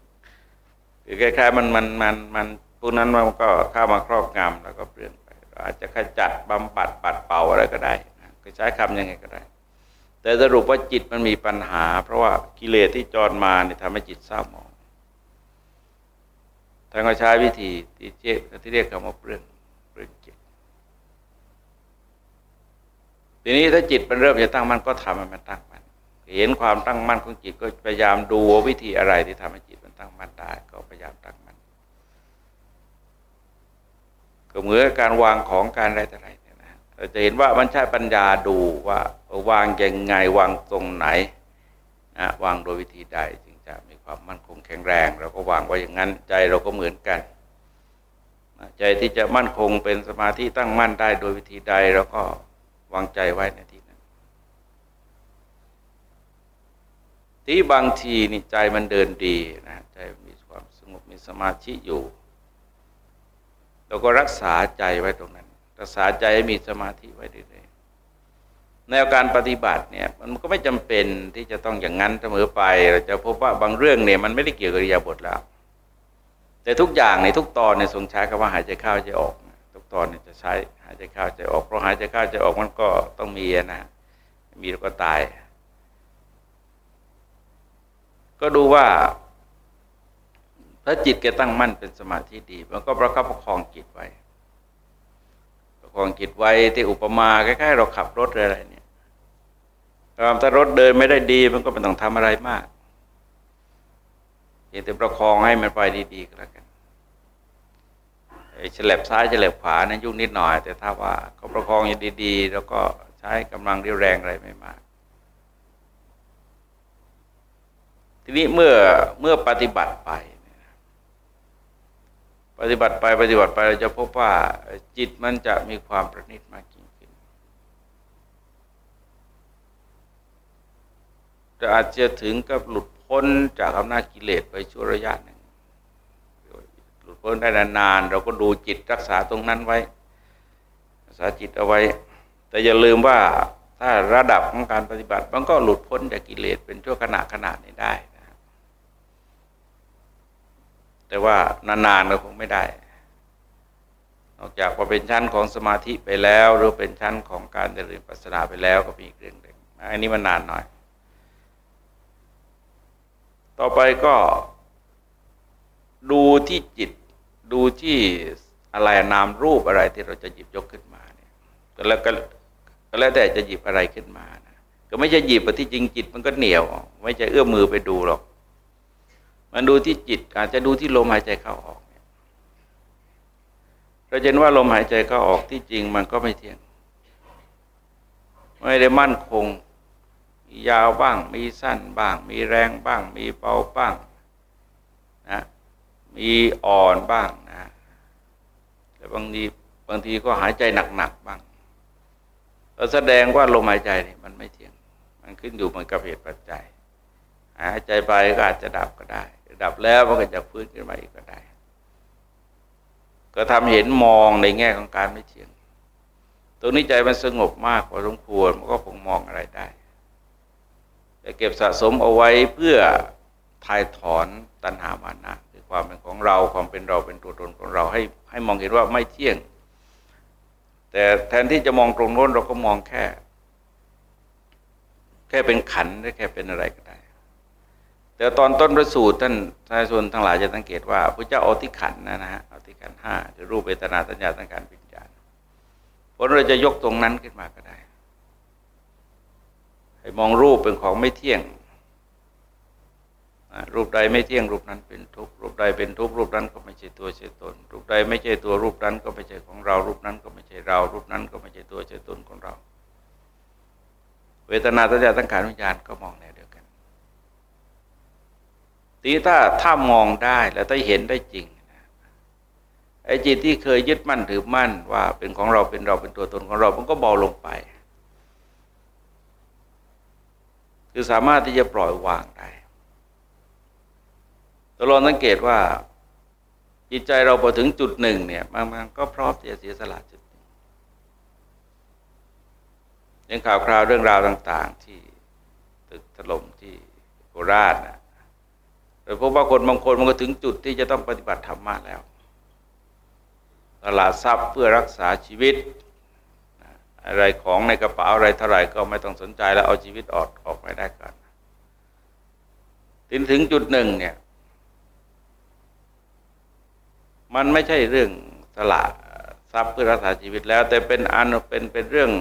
คือคล้ายๆมันมันมันมันพวกนั้นมันก็เข้ามาครอบงำแล้วก็เปลื้องไปอาจจะขจัดบำบัดปัดเป่าอะไรก็ได้ ก็ใช้คำยังไงก็ได้ แต่สรุปว่าจิตมันมีปัญหา เพราะว่ากิเลสที่จรมาเนี่ยทำให้จิตเศร้าหมองท่านก็ใช้วิธีที่เรียกที่เรียกคำว่าเปลืองเปลืองจิต ทีนี้ถ้าจิตมันเริ่มจะตั้งมั่นก็ทำให้มันตั้งมั่นเห็นความตั้งมั่นของจิตก็พยายามดูวิธีอะไรที่ทำให้จิตมันตั้งมั่นได้ ก็พยายามตั้งมันก็เหมือนการวางของการอะไรต่ออะไรเนี่ยนะเราจะเห็นว่ามันใช้ปัญญาดูว่า วางยังไงวางตรงไหนนะวางโดยวิธีใดจึงจะมีความมั่นคงแข็งแรง เราก็วางไว้อย่างนั้นใจเราก็เหมือนกัน ใจที่จะมั่นคงเป็นสมาธิตั้งมั่นได้โดยวิธีใดเราก็วางใจไว้ในที่นั้น ที่บางทีนี่ใจมันเดินดีนะใจมีความสงบมีสมาธิอยู่เราก็รักษาใจไว้ตรงนั้น รักษาใจให้มีสมาธิไว้เรื่อย แนวการปฏิบัติเนี่ยมันก็ไม่จำเป็นที่จะต้องอย่างนั้นเสมอไป เราจะพบว่าบางเรื่องเนี่ยมันไม่ได้เกี่ยวกับริยาบทแล้ว แต่ทุกอย่างในทุกตอนในทรงใช้คำว่าหายใจเข้าใจออก ทุกตอนเนี่ยจะใช้หายใจเข้าใจออกเพราะหายใจเข้าใจออกมันก็ต้องมีนะมีแล้วก็ตาย ก็ดูว่า ถ้าจิตแกตั้งมั่นเป็นสมาธิดี มันก็ประคับประคองจิตไว้ประคองจิตไว้ที่อุปมาคล้ายๆเราขับรถอะไรเนี่ย ถ้ารถเดินไม่ได้ดี มันก็ไม่ต้องทำอะไรมากเพียงแต่ประคองให้มันไปดีๆก็แล้วกันเฉลบซ้ายเฉลบขวานะั้นยุ่งนิดหน่อย แต่ถ้าว่าเขาประคองอย่างดีๆ แล้วก็ใช้กำลังเรียวแรงอะไรไม่มาก ทีนี้เมื่อเมื่อปฏิบัติไปปฏิบัติไปปฏิบัติไปเราจะพบว่าจิตมันจะมีความประณีตมาก ยิ่งขึ้นจะอาจจะถึงกับหลุดพ้นจากอำนาจกิเลสไปชั่วระยะหนึ่งหลุดพ้นได้นานๆเราก็ดูจิตรักษาตรงนั้นไว้ รักษาจิตเอาไว้ แต่อย่าลืมว่าถ้าระดับของการปฏิบัติมันก็หลุดพ้นจากกิเลสเป็นชั่วขณะขณะนี้ได้แต่ว่านานๆเราคงไม่ได้ นอกจากว่าเป็นชั้นของสมาธิไปแล้ว หรือเป็นชั้นของการเจริญปัสนาไปแล้วก็มีเรื่องหนึ่งอันนี้มันนานหน่อย ต่อไปก็ดูที่จิตดูที่อะไรนามรูปอะไรที่เราจะหยิบยกขึ้นมาเนี่ยแล้วก็แล้วแต่จะหยิบอะไรขึ้นมานะก็ไม่ใช่หยิบแต่ที่จริงจิตมันก็เหนียว ไม่ใช่เอื้อมมือไปดูหรอก มันดูที่จิต อาจจะดูที่ลมหายใจเข้าออกเราเห็นว่าลมหายใจเข้าออกที่จริงมันก็ไม่เที่ยง ไม่ได้มั่นคง ยาวบ้าง มีสั้นบ้าง มีแรงบ้าง มีเบาบ้างนะมีอ่อนบ้างนะแต่บางทีบางทีก็หายใจหนักๆบ้างเราแสดงว่าลมหายใจนี่มันไม่เที่ยง มันขึ้นอยู่มันกับเหตุปัจจัย หายใจไปก็อาจจะดับก็ได้ ดับแล้วมันก็จะฟื้นขึ้นมาอีกก็ได้ ก็ทำเห็นมองในแง่ของการไม่เที่ยง ตรงนี้ใจมันสงบมากพอสมควรมันก็คงมองอะไรได้ เก็บสะสมเอาไว้เพื่อทายถอนตัณหามานะคือความเป็นของเราความเป็นเราเป็นตัวตนของเราให้ให้มองเห็นว่าไม่เที่ยง แต่แทนที่จะมองตรงโน้นเราก็มองแค่ แค่เป็นขันหรือแค่เป็นอะไรก็ได้ แต่ตอนต้นประสูตรท่านทายส่วนทั้งหลายจะสังเกตว่าพระเจ้าเอาที่ขันนะนะฮะเอาที่ขันห้าจะรูปเวทนาสัญญาสังการปิญญาณผลเราจะยกตรงนั้นขึ้นมาก็ได้ ให้มองรูปเป็นของไม่เที่ยง รูปใดไม่เที่ยงรูปนั้นเป็นทุกรูปใดเป็นทุกรูปนั้นก็ไม่ใช่ตัวใช่ตน รูปใดไม่ใช่ตัวรูปนั้นก็ไม่ใช่ของเรา รูปนั้นก็ไม่ใช่เรา รูปนั้นก็ไม่ใช่ตัวใช่ตนของเรา เวทนาตัญญาตั้งขารวิญญาณก็มองแนวเดียวกันทีถ้าถ้ามองได้แล้วถ้าเห็นได้จริงไอ้จิตที่เคยยึดมั่นถือมั่นว่าเป็นของเราเป็นเราเป็นตัวตนของเรา มันก็เบาลงไป คือสามารถที่จะปล่อยวางได้ตลอดสังเกตว่าจิตใจเราพอถึงจุดหนึ่งเนี่ยมันก็พร้อมที่จะเสียสละจุดหนึ่งยังข่าวคราวเรื่องราวต่าง ๆ ที่ตึกถล่มที่โคราชนะเราพบว่าคนบางคนมันก็ถึงจุดที่จะต้องปฏิบัติธรรมะแล้วตลาดทรัพย์เพื่อรักษาชีวิต อะไรของในกระเป๋าอะไรเท่าไหร่ก็ไม่ต้องสนใจแล้วเอาชีวิตออกออกไปได้ก่อนถึงถึงจุดหนึ่งเนี่ย มันไม่ใช่เรื่องสละทรัพย์เพื่อรักษาชีวิตแล้ว แต่เป็นอันเป็นเป็นเรื่อง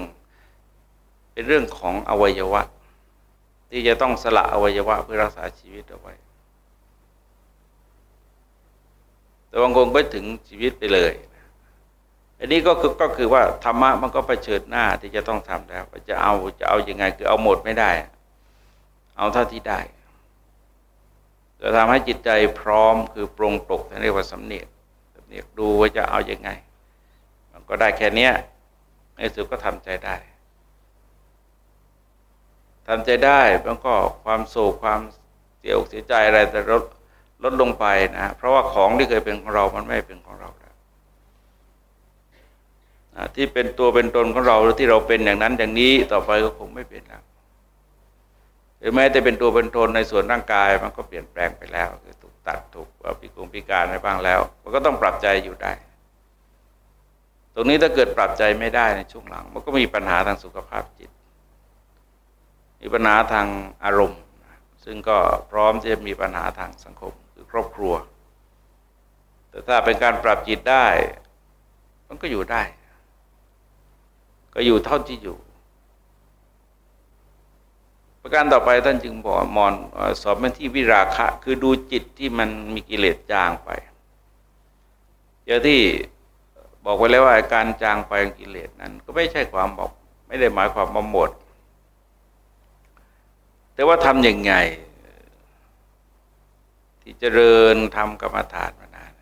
เป็นเรื่องของอวัยวะ ที่จะต้องสละอวัยวะเพื่อรักษาชีวิตเอาไว้ แต่บางคนก็ถึงชีวิตไปเลย อันนี้ก็คือก็คือว่าธรรมะมันก็ไปเชิดหน้าที่จะต้องทำแล้วจะเอาจะเอาอยัางไง คือเอาหมดไม่ได้ เอาเท่าที่ได้จะทำให้จิตใจพร้อมคือปรงปกเรียกว่าสำเนียกเรียกดูว่าจะเอาอยัางไง มันก็ได้แค่นี้ในสุดก็ทำใจได้ทำใจได้มันก็ความโศกความเสียอกเสียใจอะไรแต่ลดลดลงไปนะ เพราะว่าของที่เคยเป็นของเรา มันไม่เป็นของเรา ที่เป็นตัวเป็นตนของเราหรือที่เราเป็นอย่างนั้นอย่างนี้ต่อไปก็คงไม่เป็นแล้วหรือแม้แต่เป็นตัวเป็นตนในส่วนร่างกายมันก็เปลี่ยนแปลงไปแล้วคือถูกตัดถูกพิกงพิการอะไรบ้างแล้ว มันก็ต้องปรับใจอยู่ได้ ตรงนี้ถ้าเกิดปรับใจไม่ได้ในช่วงหลัง มันก็มีปัญหาทางสุขภาพจิต มีปัญหาทางอารมณ์ ซึ่งก็พร้อมจะมีปัญหาทางสังคมคือครอบครัว แต่ถ้าเป็นการปรับจิตได้ มันก็อยู่ได้ ก็อยู่เท่าที่อยู่ ประการต่อไปท่านจึงบอกมอนสอบมันที่วิราคะ คือดูจิตที่มันมีกิเลสจางไปอย่างที่บอกไว้แล้วว่าการจางไปของกิเลสนั้น ก็ไม่ใช่ความบอก ไม่ได้หมายความว่าหมด แต่ว่าทำยังไง ที่เจริญทำกรรมฐานมานาน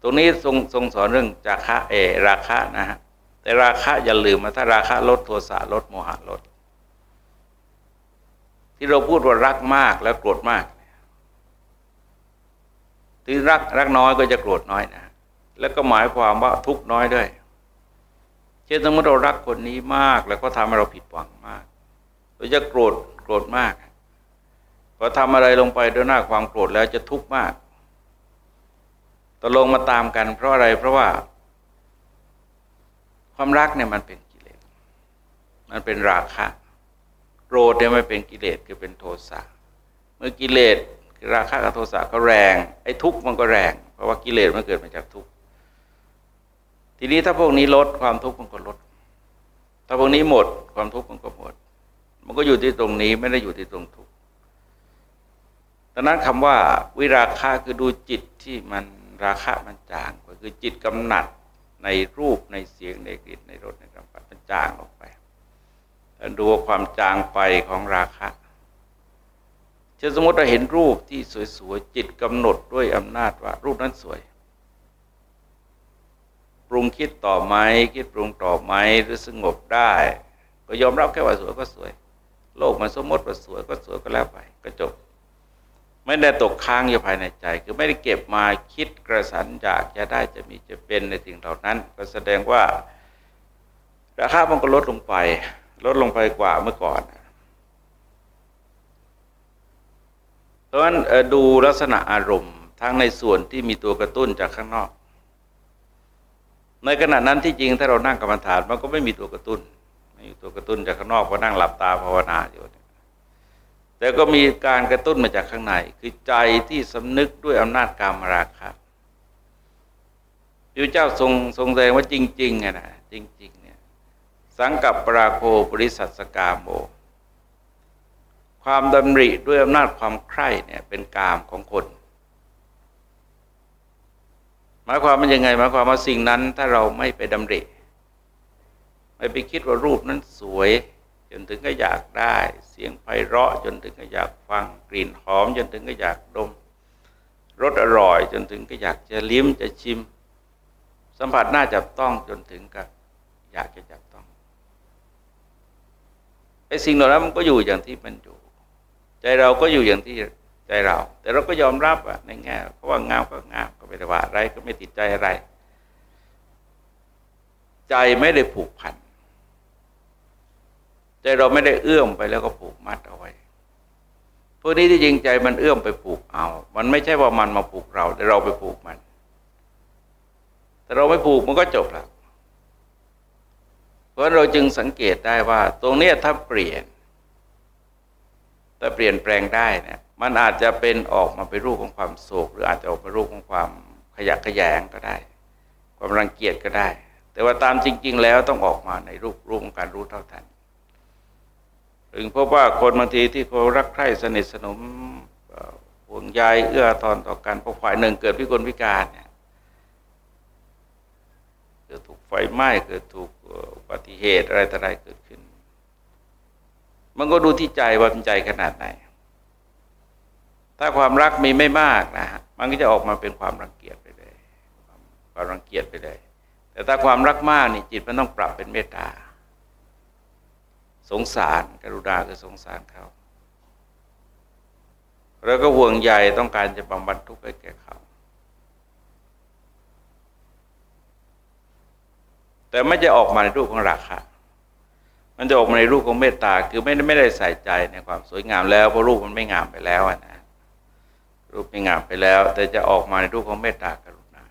ตรงนี้ทรงทรงสอนเรื่องจาคะเอราคะนะฮะ แต่ราคะอย่าลืมมาถ้าราคะลดโทสะลดโมหะลด ที่เราพูดว่ารักมากแล้วโกรธมากที่รักรักน้อยก็จะโกรธน้อยนะ แล้วก็หมายความว่าทุกน้อยด้วย เช่นสมมติเรารักคนนี้มาก แล้วก็ทำให้เราผิดหวังมาก เราจะโกรธโกรธมากพอทำอะไรลงไปด้วยหน้าความโกรธแล้วจะทุกข์มากตกลงมาตามกันเพราะอะไรเพราะว่า ความรักเนี่ยมันเป็นกิเลส มันเป็นราคะโกรธเนี่ยมันเป็นกิเลสคือเป็นโทสะ เมื่อกิเลสคือราคะกับโทสะก็แรง ไอ้ทุกข์มันก็แรง เพราะว่ากิเลสมันเกิดมาจากทุกข์ ทีนี้ถ้าพวกนี้ลดความทุกข์มันก็ลด ถ้าพวกนี้หมดความทุกข์มันก็หมด มันก็อยู่ที่ตรงนี้ไม่ได้อยู่ที่ตรงทุกข์ดังนั้นคำว่าวิราคะคือดูจิตที่มันราคะมันจางก็คือจิตกำหนัด ในรูปในเสียงในกลิ่นในรสในสัมผัสมันจางลงไปดูความจางไปของราคะเช่นสมมติเราเห็นรูปที่สวยๆจิตกำหนดด้วยอำนาจว่า รูปนั้นสวย ปรุงคิดต่อไหมคิดปรุงต่อไหมหรือสงบได้ ก็ยอมรับแค่ว่าสวยก็สวย โลกมันสมมติว่าสวยก็สวยก็แล้วไปก็จบ ไม่ได้ตกค้างอยู่ภายในใจ คือไม่ได้เก็บมาคิดกระสันอยากจะได้จะมีจะเป็นในสิ่งเหล่านั้น ก็แสดงว่า ราคามันก็ลดลงไป ลดลงไปกว่าเมื่อก่อนเพราะฉะนั้นดูลักษณะอารมณ์ทั้งในส่วนที่มีตัวกระตุ้นจากข้างนอก ในขณะนั้นที่จริงถ้าเรานั่งกรรมฐานมันก็ไม่มีตัวกระตุ้นไม่มีตัวกระตุ้นจากข้างนอกเพราะนั่งหลับตาภาวนาอยู่ แต่ก็มีการกระตุ้นมาจากข้างใน คือใจที่สำนึกด้วยอำนาจกามราคะพระเจ้าทรงทรงแสดงว่าจริงๆไงนะจริงๆเนี่ยสังกับปราโคปริสัทสกาโม ความดำริด้วยอำนาจความใคร่เนี่ยเป็นกามของคนหมายความมันยังไงหมายความว่าสิ่งนั้นถ้าเราไม่ไปดำริไม่ไปคิดว่ารูปนั้นสวย นถึงก็อยากได้ เสียงไพเราะจนถึงก็อยากฟังกลิ่นหอมจนถึงก็อยากดมรสอร่อยจนถึงก็อยากจะลิ้มจะชิม สัมผัสน่าจับต้องจนถึงกับอยากจะจับต้องไอ้สิ่งเหล่านั้นมันก็อยู่อย่างที่มันอยู่ ใจเราก็อยู่อย่างที่ใจเรา แต่เราก็ยอมรับอะในแง่เพราะว่างามก็งามก็ไม่ได้ว่าอะไรก็ไม่ติดใจอะไร ใจไม่ได้ผูกพัน ใจเราไม่ได้เอื้อมไปแล้วก็ผูกมัดเอาไว้พวกนี้ที่จริงใจมันเอื้อมไปผูกเอา มันไม่ใช่ว่ามันมาผูกเรา แต่เราไปผูกมัน แต่เราไม่ผูกมันก็จบแล้วเพราะเราจึงสังเกตได้ว่า ตรงนี้ถ้าเปลี่ยนแต่เปลี่ยนแปลงได้เนี่ยมันอาจจะเป็นออกมาเป็นรูปของความโศก หรืออาจจะออกเป็นรูปของความขยะขยงก็ได้ ความรังเกียจก็ได้ แต่ว่าตามจริง ๆ แล้วต้องออกมาในรูปรูปของการรู้เท่าทัน ถึงพบว่าคนบางทีที่เขารักใคร่สนิทสนมห่วงใยเอื้อตอนต่อกันพอฝ่ายหนึ่งเกิดพิกลพิการเนี่ยเกิดถูกไฟไหม้เกิดถูกอุบัติเหตุอะไรต่ออะไรเกิดขึ้น มันก็ดูที่ใจว่าเป็นใจขนาดไหน ถ้าความรักมีไม่มากนะฮะมันก็จะออกมาเป็นความรังเกียจไปเลยความรังเกียจไปเลย แต่ถ้าความรักมากนี่จิตมันต้องปรับเป็นเมตตา สงสารกรุณาคือสงสารเขา แล้วก็ห่วงใยต้องการจะบำบัดทุกข์ให้แก่เขา แต่ไม่จะออกมาในรูปของราคะมันจะออกมาในรูปของเมตตาคือไม่ไม่ได้ใส่ใจในความสวยงามแล้วเพราะรูปมันไม่งามไปแล้วนะรูปไม่งามไปแล้ว แต่จะออกมาในรูปของเมตตากรุณา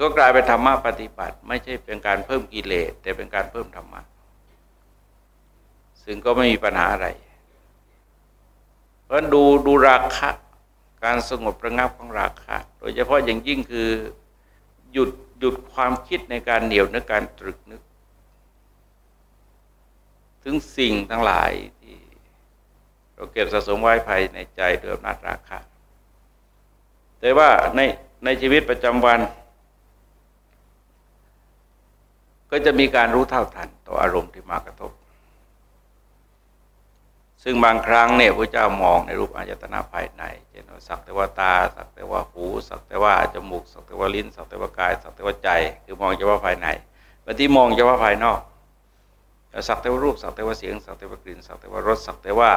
ก็กลายเป็นธรรมะปฏิบัติ ไม่ใช่เป็นการเพิ่มกิเลสแต่เป็นการเพิ่มธรรมะ ซึ่งก็ไม่มีปัญหาอะไร เพราะดูดูราคะ การสงบระงับของราคะ โดยเฉพาะอย่างยิ่งคือหยุดหยุดความคิดในการเหนียวในการตรึกนึก ถึงสิ่งทั้งหลายที่เราเก็บสะสมไว้ภายในใจด้วยอำนาจราคะ แต่ว่าในในชีวิตประจำวัน ก็จะมีการรู้เท่าทันต่ออารมณ์ที่มากระทบ ซึ่งบางครั้งเนี่ยพระเจ้ามองในรูปอายตนะภายในเช่นสักแต่ว่าตา สักแต่ว่าหู สักแต่ว่าจมูก สักแต่ว่าลิ้น สักแต่ว่ากาย สักแต่ว่าใจ คือมองเฉพาะภายในบางทีมองเฉพาะภายนอกสักแต่ว่ารูป สักแต่ว่าเสียง สักแต่ว่ากลิ่น สักแต่ว่ารส สักแต่ว่า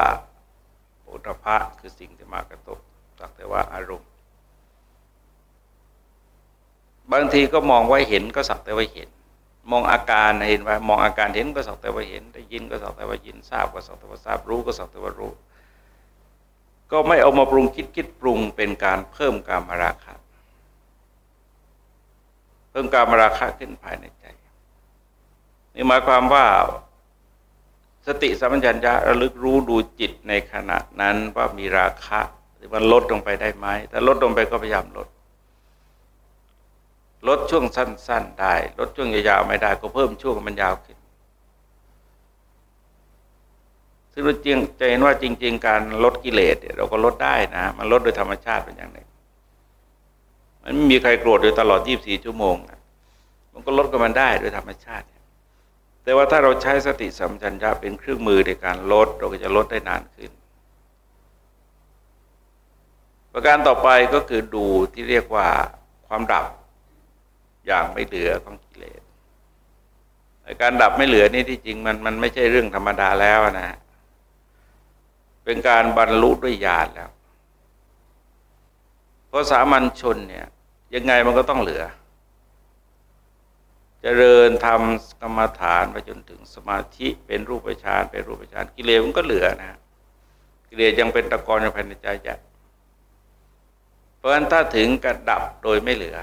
อุตภะคือสิ่งที่มากระทบสักแต่ว่าอารมณ์ บางทีก็มองไว้เห็นก็สักแต่ว่าเห็น มองอาการเห็นว่ามองอาการเห็นก็สักแต่ว่าเห็น ได้ยินก็สักแต่ว่ายินทราบก็สักแต่ว่าทราบรู้ก็สักแต่ว่ารู้ ก็ไม่เอามาปรุงคิดคิดปรุงเป็นการเพิ่มการมาราคะเพิ่มการมาราคะขึ้นภายในใจนี่หมายความว่าสติสัมปชัญญะระลึกรู้ดูจิตในขณะนั้นว่ามีราคะหรือมันลดลงไปได้ไหมถ้าลดลงไปก็พยายามลด ลดช่วงสั้น ๆ ได้ ลดช่วงยาวๆไม่ได้ ก็เพิ่มช่วงมันยาวขึ้น ซึ่งจริงจะเห็นว่าจริง ๆ การลดกิเลสเราก็ลดได้นะ มันลดโดยธรรมชาติเป็นอย่างหนึ่ง มันไม่มีใครโกรธโดยตลอด 24 ชั่วโมง มันก็ลดกันมันได้โดยธรรมชาติ แต่ว่าถ้าเราใช้สติสัมปชัญญะเป็นเครื่องมือในการลด เราก็จะลดได้นานขึ้น ประการต่อไปก็คือดูที่เรียกว่าความดับ อย่างไม่เหลือของกิเลสการดับไม่เหลือนี่ที่จริงมันมันไม่ใช่เรื่องธรรมดาแล้วนะ เป็นการบรรลุด้วยญาณแล้ว เพราะสามัญชนเนี่ยยังไงมันก็ต้องเหลือจเจริญทำกรรมฐานไปจนถึงสมาธิเป็นรูปฌานเป็นรูปฌานกิเลสมันก็เหลือนะ กิเลสยังเป็นตะกอนอยู่ภายในใจจะเพราะฉะนั้นถ้าถึงกระดับโดยไม่เหลือ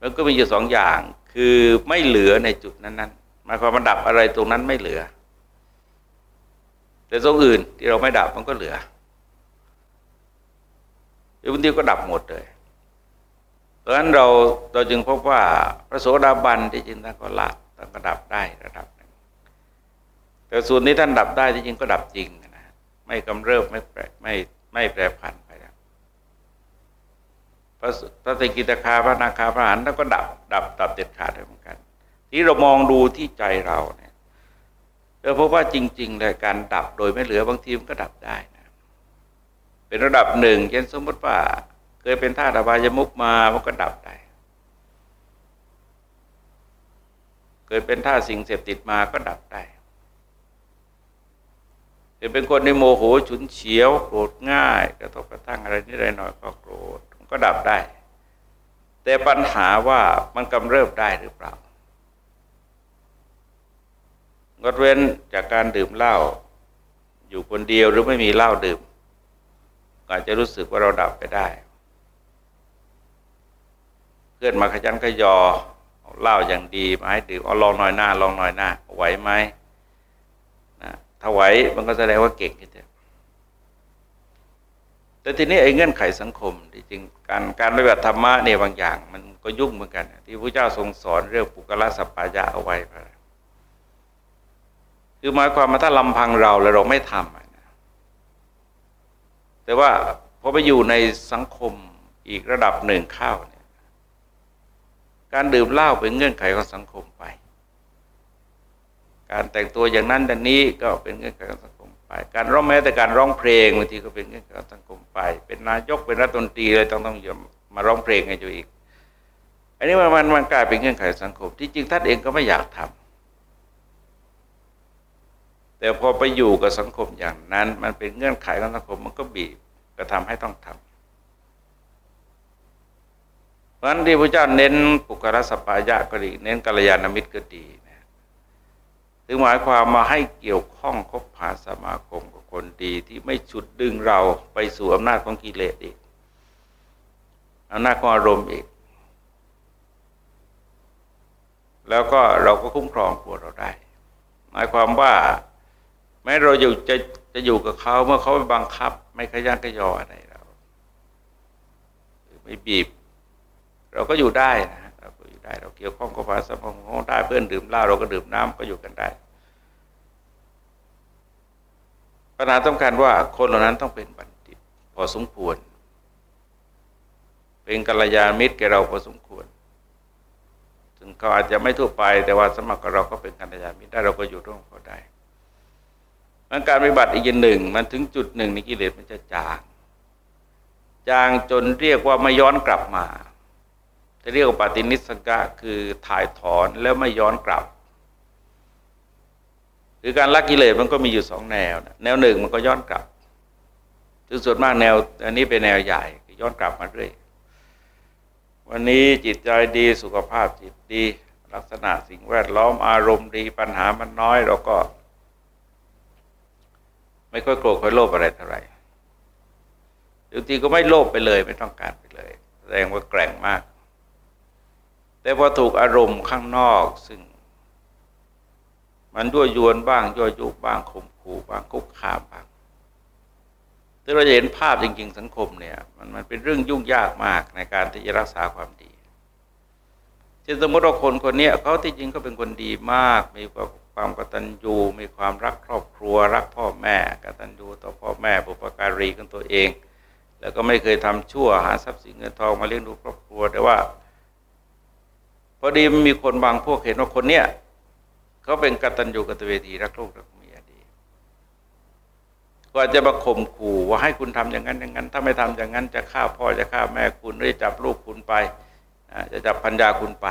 มันก็มีอยู่สองอย่าง คือไม่เหลือในจุดนั้นๆหมายความมันดับอะไรตรงนั้นไม่เหลือ แต่ตรงอื่นที่เราไม่ดับมันก็เหลือหรือบางทีก็ดับหมดเลยราะฉะนั้นเราเราจึงพบว่าพระโสดาบันที่จริงท่านก็ละท่านก็ดับได้ระดับหนึ่งแต่ส่วนนี้ท่านดับได้ที่จริงก็ดับจริงนะไม่กำเริบไม่แปรไม่ไม่แปรผัน พระพระสกิตาคาพระนาคาพระหันท่านก็ดับ ดับดับเด็ดขาดเหมือนกัน ที่เรามองดูที่ใจเราเนี่ยเราพบว่าจริงๆเลยการดับโดยไม่เหลือบางทีมันก็ดับได้นะเป็นระดับหนึ่งเช่นสมมติว่า เคยเป็นธาตุอบายมุกมามันก็ดับได้เกิดเป็นธาสิ่งเสพติดมาก็ดับได้เกิดเป็นคนในโมโหฉุนเฉียว โกรธง่ายกระทบกระทั่งอะไรนิดหน่อยก็โกรธ ก็ดับได้ แต่ปัญหาว่ามันกำเริบได้หรือเปล่างดเว้นจากการดื่มเหล้าอยู่คนเดียวหรือไม่มีเหล้าดื่มอาจจะรู้สึกว่าเราดับไปได้ เพื่อนมาขยันขยอเหล่าอย่างดีมาให้ดื่มเอาลองหน่อยหน้าลองหน่อยหน้าไหวไหมนะถ้าไหวมันก็แสดงว่าเก่งขึ้น แต่ทีนี้ไอ้เงื่อนไขสังคมที่จริงการการปฏิบัติธรรมะเนี่ยบางอย่าง มันก็ยุ่งเหมือนกัน ที่พระเจ้าทรงสอนเรื่องปุกละสัพพายะเอาไว้คือหมายความว่าถ้าลำพังเราแล้วเราไม่ทำแต่ว่าพอไปอยู่ในสังคมอีกระดับหนึ่งข้าวเนี่ยการดื่มเหล้าเป็นเงื่อนไขของสังคมไป การแต่งตัวอย่างนั้นอย่างนี้ก็เป็นเงื่อนไขของสังคม ไปการร้องแม้แต่การร้องเพลงบางทีก็เป็นเงื่อนไขของสังคมไป เป็นนายกเป็นรัฐมนตรีอะไรต้องต้องยอมมาร้องเพลงกันอยู่อีก อันนี้มันมันกลายเป็นเงื่อนไขสังคม ที่จริงท่านเองก็ไม่อยากทำแต่พอไปอยู่กับสังคมอย่างนั้น มันเป็นเงื่อนไขของสังคมมันก็บีบกระทาให้ต้องทำเพราะฉะนั้นที่พระเจ้าเน้นปุกรสปายะก็ดี เน้นกัลยาณมิตรก็ดีน ถึงหมายความมาให้เกี่ยวข้องคบหาสมาคมกับคนดีที่ไม่ฉุดดึงเราไปสู่อำนาจของกิเลสอีกอำนาจของอารมณ์อีก แล้วก็เราก็คุ้มครองตัวเราได้ หมายความว่า แม้เราอยู่จะจะอยู่กับเขาเมื่อเขาไปบังคับ ไม่ขยันขยออะไรเราไม่บีบ เราก็อยู่ได้นะ ได้ เราเกี่ยวข้องกับภาษาพงได้เพื่อนดื่มเหล้าเราก็ดื่มน้ำก็อยู่กันได้ปัญหาสำคัญว่าคนเหล่านั้นต้องเป็นบัณฑิตพอสมควร เป็นกัลยาณมิตรแกเราพอสมควร ถึงเขาอาจจะไม่ทั่วไป แต่ว่าสมัครกับเราก็เป็นกัลยาณมิตรได้เราก็อยู่ร่วมเขาได้มันการปฏิบัติอีกอย่างหนึ่ง มันถึงจุดหนึ่งในกิเลสมันจะจาง จางจนเรียกว่าไม่ย้อนกลับมา เรียกว่าปฏินิสกะคือถ่ายถอนแล้วไม่ย้อนกลับคือการละกิเลสมันก็มีอยู่สองแนวแนวหนึ่งมันก็ย้อนกลับถึงส่วนมากแนว อันนี้เป็นแนวใหญ่ย้อนกลับมาเรื่อยวันนี้จิตใจดีสุขภาพจิตดี ลักษณะสิ่งแวดล้อมอารมณ์ดีปัญหามันน้อยเราก็ ไม่ค่อยโกรธค่อยโลภอะไรเท่าไหร่บางทีก็ไม่โลภไปเลย ไม่ต้องการไปเลย แสดงว่าแกร่งมาก แต่พอถูกอารมณ์ข้างนอกซึ่ง มันยั่วยวนบ้างยั่วยุบ้างข่มขู่บ้างคุกคามบ้างถ้าเราจะเห็นภาพจริง ๆ สังคมเนี่ย มันมันเป็นเรื่องยุ่งยากมากในการที่จะรักษาความดีเช่นสมมติว่าคนคนนี้เขาที่จริงก็เป็นคนดีมาก มีความกตัญญูมีความรักครอบครัว รักพ่อแม่กตัญญูต่อพ่อแม่บุปการีของตัวเอง แล้วก็ไม่เคยทำชั่วหาทรัพย์สินเงินทองมาเลี้ยงดูครอบครัวแต่ว่า พอดีมีคนบางพวกเห็นว่าคนเนี้ยเขาเป็นกตัญญูกตเวทีรักลูกรักเมียดีก็จะมาข่มขู่ว่าให้คุณทำอย่างนั้นอย่างนั้น ถ้าไม่ทำอย่างนั้น จะฆ่าพ่อจะฆ่าแม่คุณหรือจับลูกคุณไปจะจับพัญญาคุณไป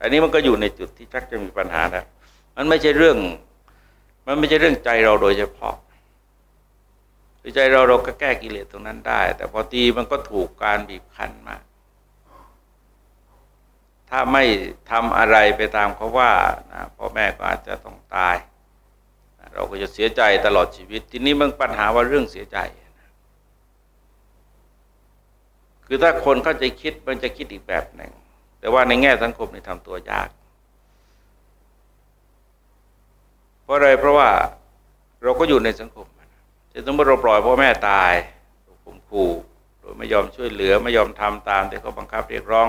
อันนี้มันก็อยู่ในจุดที่ชักจะมีปัญหาแล้วมันไม่ใช่เรื่อง มันไม่ใช่เรื่องใจเราโดยเฉพาะใจเราเราก็แก้กิเลสตรงนั้นได้ แต่พอตีมันก็ถูกการบีบคั้นมาก ถ้าไม่ทำอะไรไปตามเขาว่านะพ่อแม่ก็อาจจะต้องตายเราก็จะเสียใจตลอดชีวิต ทีนี้มันปัญหาว่าเรื่องเสียใจคือถ้าคนเข้าใจคิดมันจะคิดอีกแบบหนึ่งแต่ว่าในแง่สังคมนี่ทำตัวยาก เพราะอะไรเพราะว่าเราก็อยู่ในสังคมจะสมมติเราปล่อยพ่อแม่ตายข่มขู่โดยไม่ยอมช่วยเหลือไม่ยอมทำตามที่เขาบังคับเรียกร้อง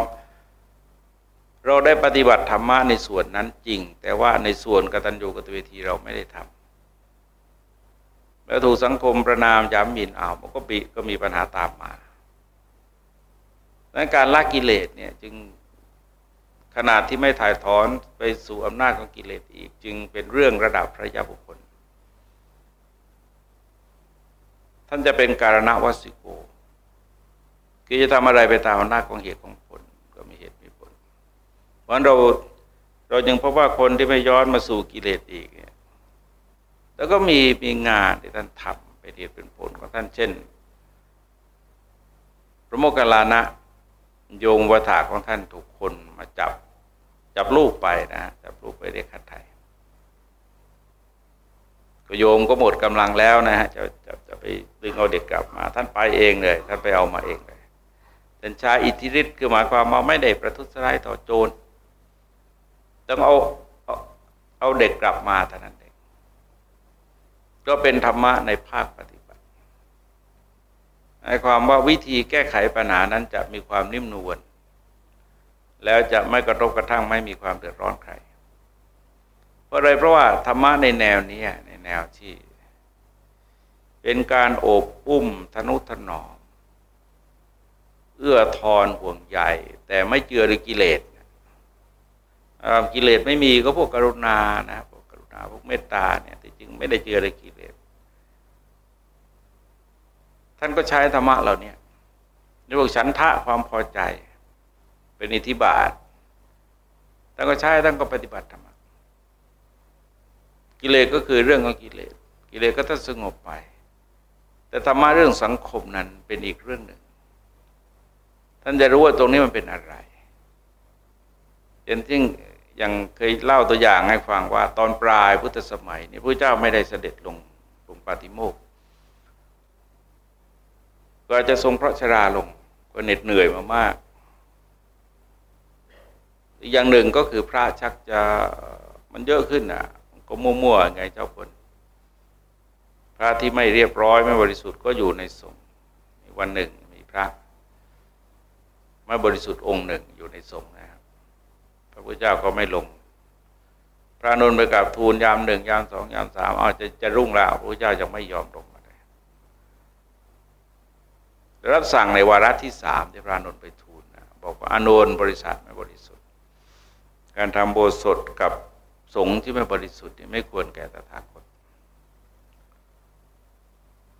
เราได้ปฏิบัติธรรมะในส่วนนั้นจริง แต่ว่าในส่วนกตัญญูกตเวทีเราไม่ได้ทำแล้วถูกสังคมประนามย้ำหมิ่นเอามันก็ปีก็มีปัญหาตามมาดังนั้นการละกิเลสเนี่ยจึงขนาดที่ไม่ถ่ายถอนไปสู่อำนาจของกิเลสอีก จึงเป็นเรื่องระดับพระยาบุคคล ท่านจะเป็นการณวสิโกคือจะทำอะไรไปตามอำนาจของเหตุของผล ก็มีเหตุมีผลเพ ราะเราเราจึงพบว่าคนที่ไม่ย้อนมาสู่กิเลสอีกแล้วก็มีมีงานที่ท่านทำเป็นเหตุเป็นผลของท่านเช่น พระโมคคัลลานะโยงวัฏาของท่านถูกคนมาจับ จับลูกไปนะจับลูกไปเรียกขัดไทยก็โยมก็หมดกำลังแล้วนะฮะจะจะจะไปดึงเอาเด็กกลับมา ท่านไปเองเลย ท่านไปเอามาเองเลยเป็นชายอิทธิฤทธิ์คือหมายความว่าไม่ได้ประทุษร้ายต่อโจร ต้องเอาเอาเอาเด็กกลับมาเท่านั้นเองก็เป็นธรรมะในภาคปฏิหมายความว่าวิธีแก้ไขปัญหานั้นจะมีความนิ่มนวลแล้วจะไม่กระทบกระทั่งไม่มีความเดือดร้อนใคร เพราะอะไรเพราะว่าธรรมะในแนวนี้ในแนวที่ เป็นการโอบอุ้มทนุถนอมเอื้อทอนห่วงใยแต่ไม่เจือหรือกิเลส กิเลสไม่มีก็พวกกรุณานะพวกกรุณาพวกเมตตาเนี่ยที่จริงไม่ได้เจอหรือกิเลสท่านก็ใช้ธรรมะเหล่านี้เรียกว่าฉันทะความพอใจ เป็นอิทธิบาทท่านก็ใช้ท่านก็ปฏิบัติธรรมะกิเลสก็คือเรื่องของกิเลสกิเลสก็ต้องสงบไป แต่ธรรมะเรื่องสังคมนั้นเป็นอีกเรื่องหนึ่ง ท่านจะรู้ว่าตรงนี้มันเป็นอะไรเช่นที่ ยังเคยเล่าตัวอย่างให้ฟังว่าตอนปลายพุทธสมัยนี่พระเจ้าไม่ได้เสด็จลงลงปาติโมกก็อาจะทรงพระชราลงก็เหน็ดเหนื่อยมามากอีกอย่างหนึ่งก็คือพระชักจะมันเยอะขึ้นอะ ก็มั่วๆไงเจ้าคนพระที่ไม่เรียบร้อยไม่บริสุทธิ์ก็อยู่ในสงฆ์วันหนึ่งมีพระ ไม่บริสุทธิ์องค์หนึ่งอยู่ในสงฆ์นะ รับพระพุทธเจ้าก็ไม่ลง พระนนท์ไปกับทูลยามหนึ่งยามสองยามสามอาจจะจะรุ่งแล้วพระพุทธเจ้าจะไม่ยอมลงรับสั่งในวาระที่สามที่พระนนท์ไปทูลนะบอกว่าอานนท์บริษัทไม่บริสุทธิ์ การทำโบสถกับสงฆ์ที่ไม่บริสุทธิ์ไม่ควรแก่ตถาคต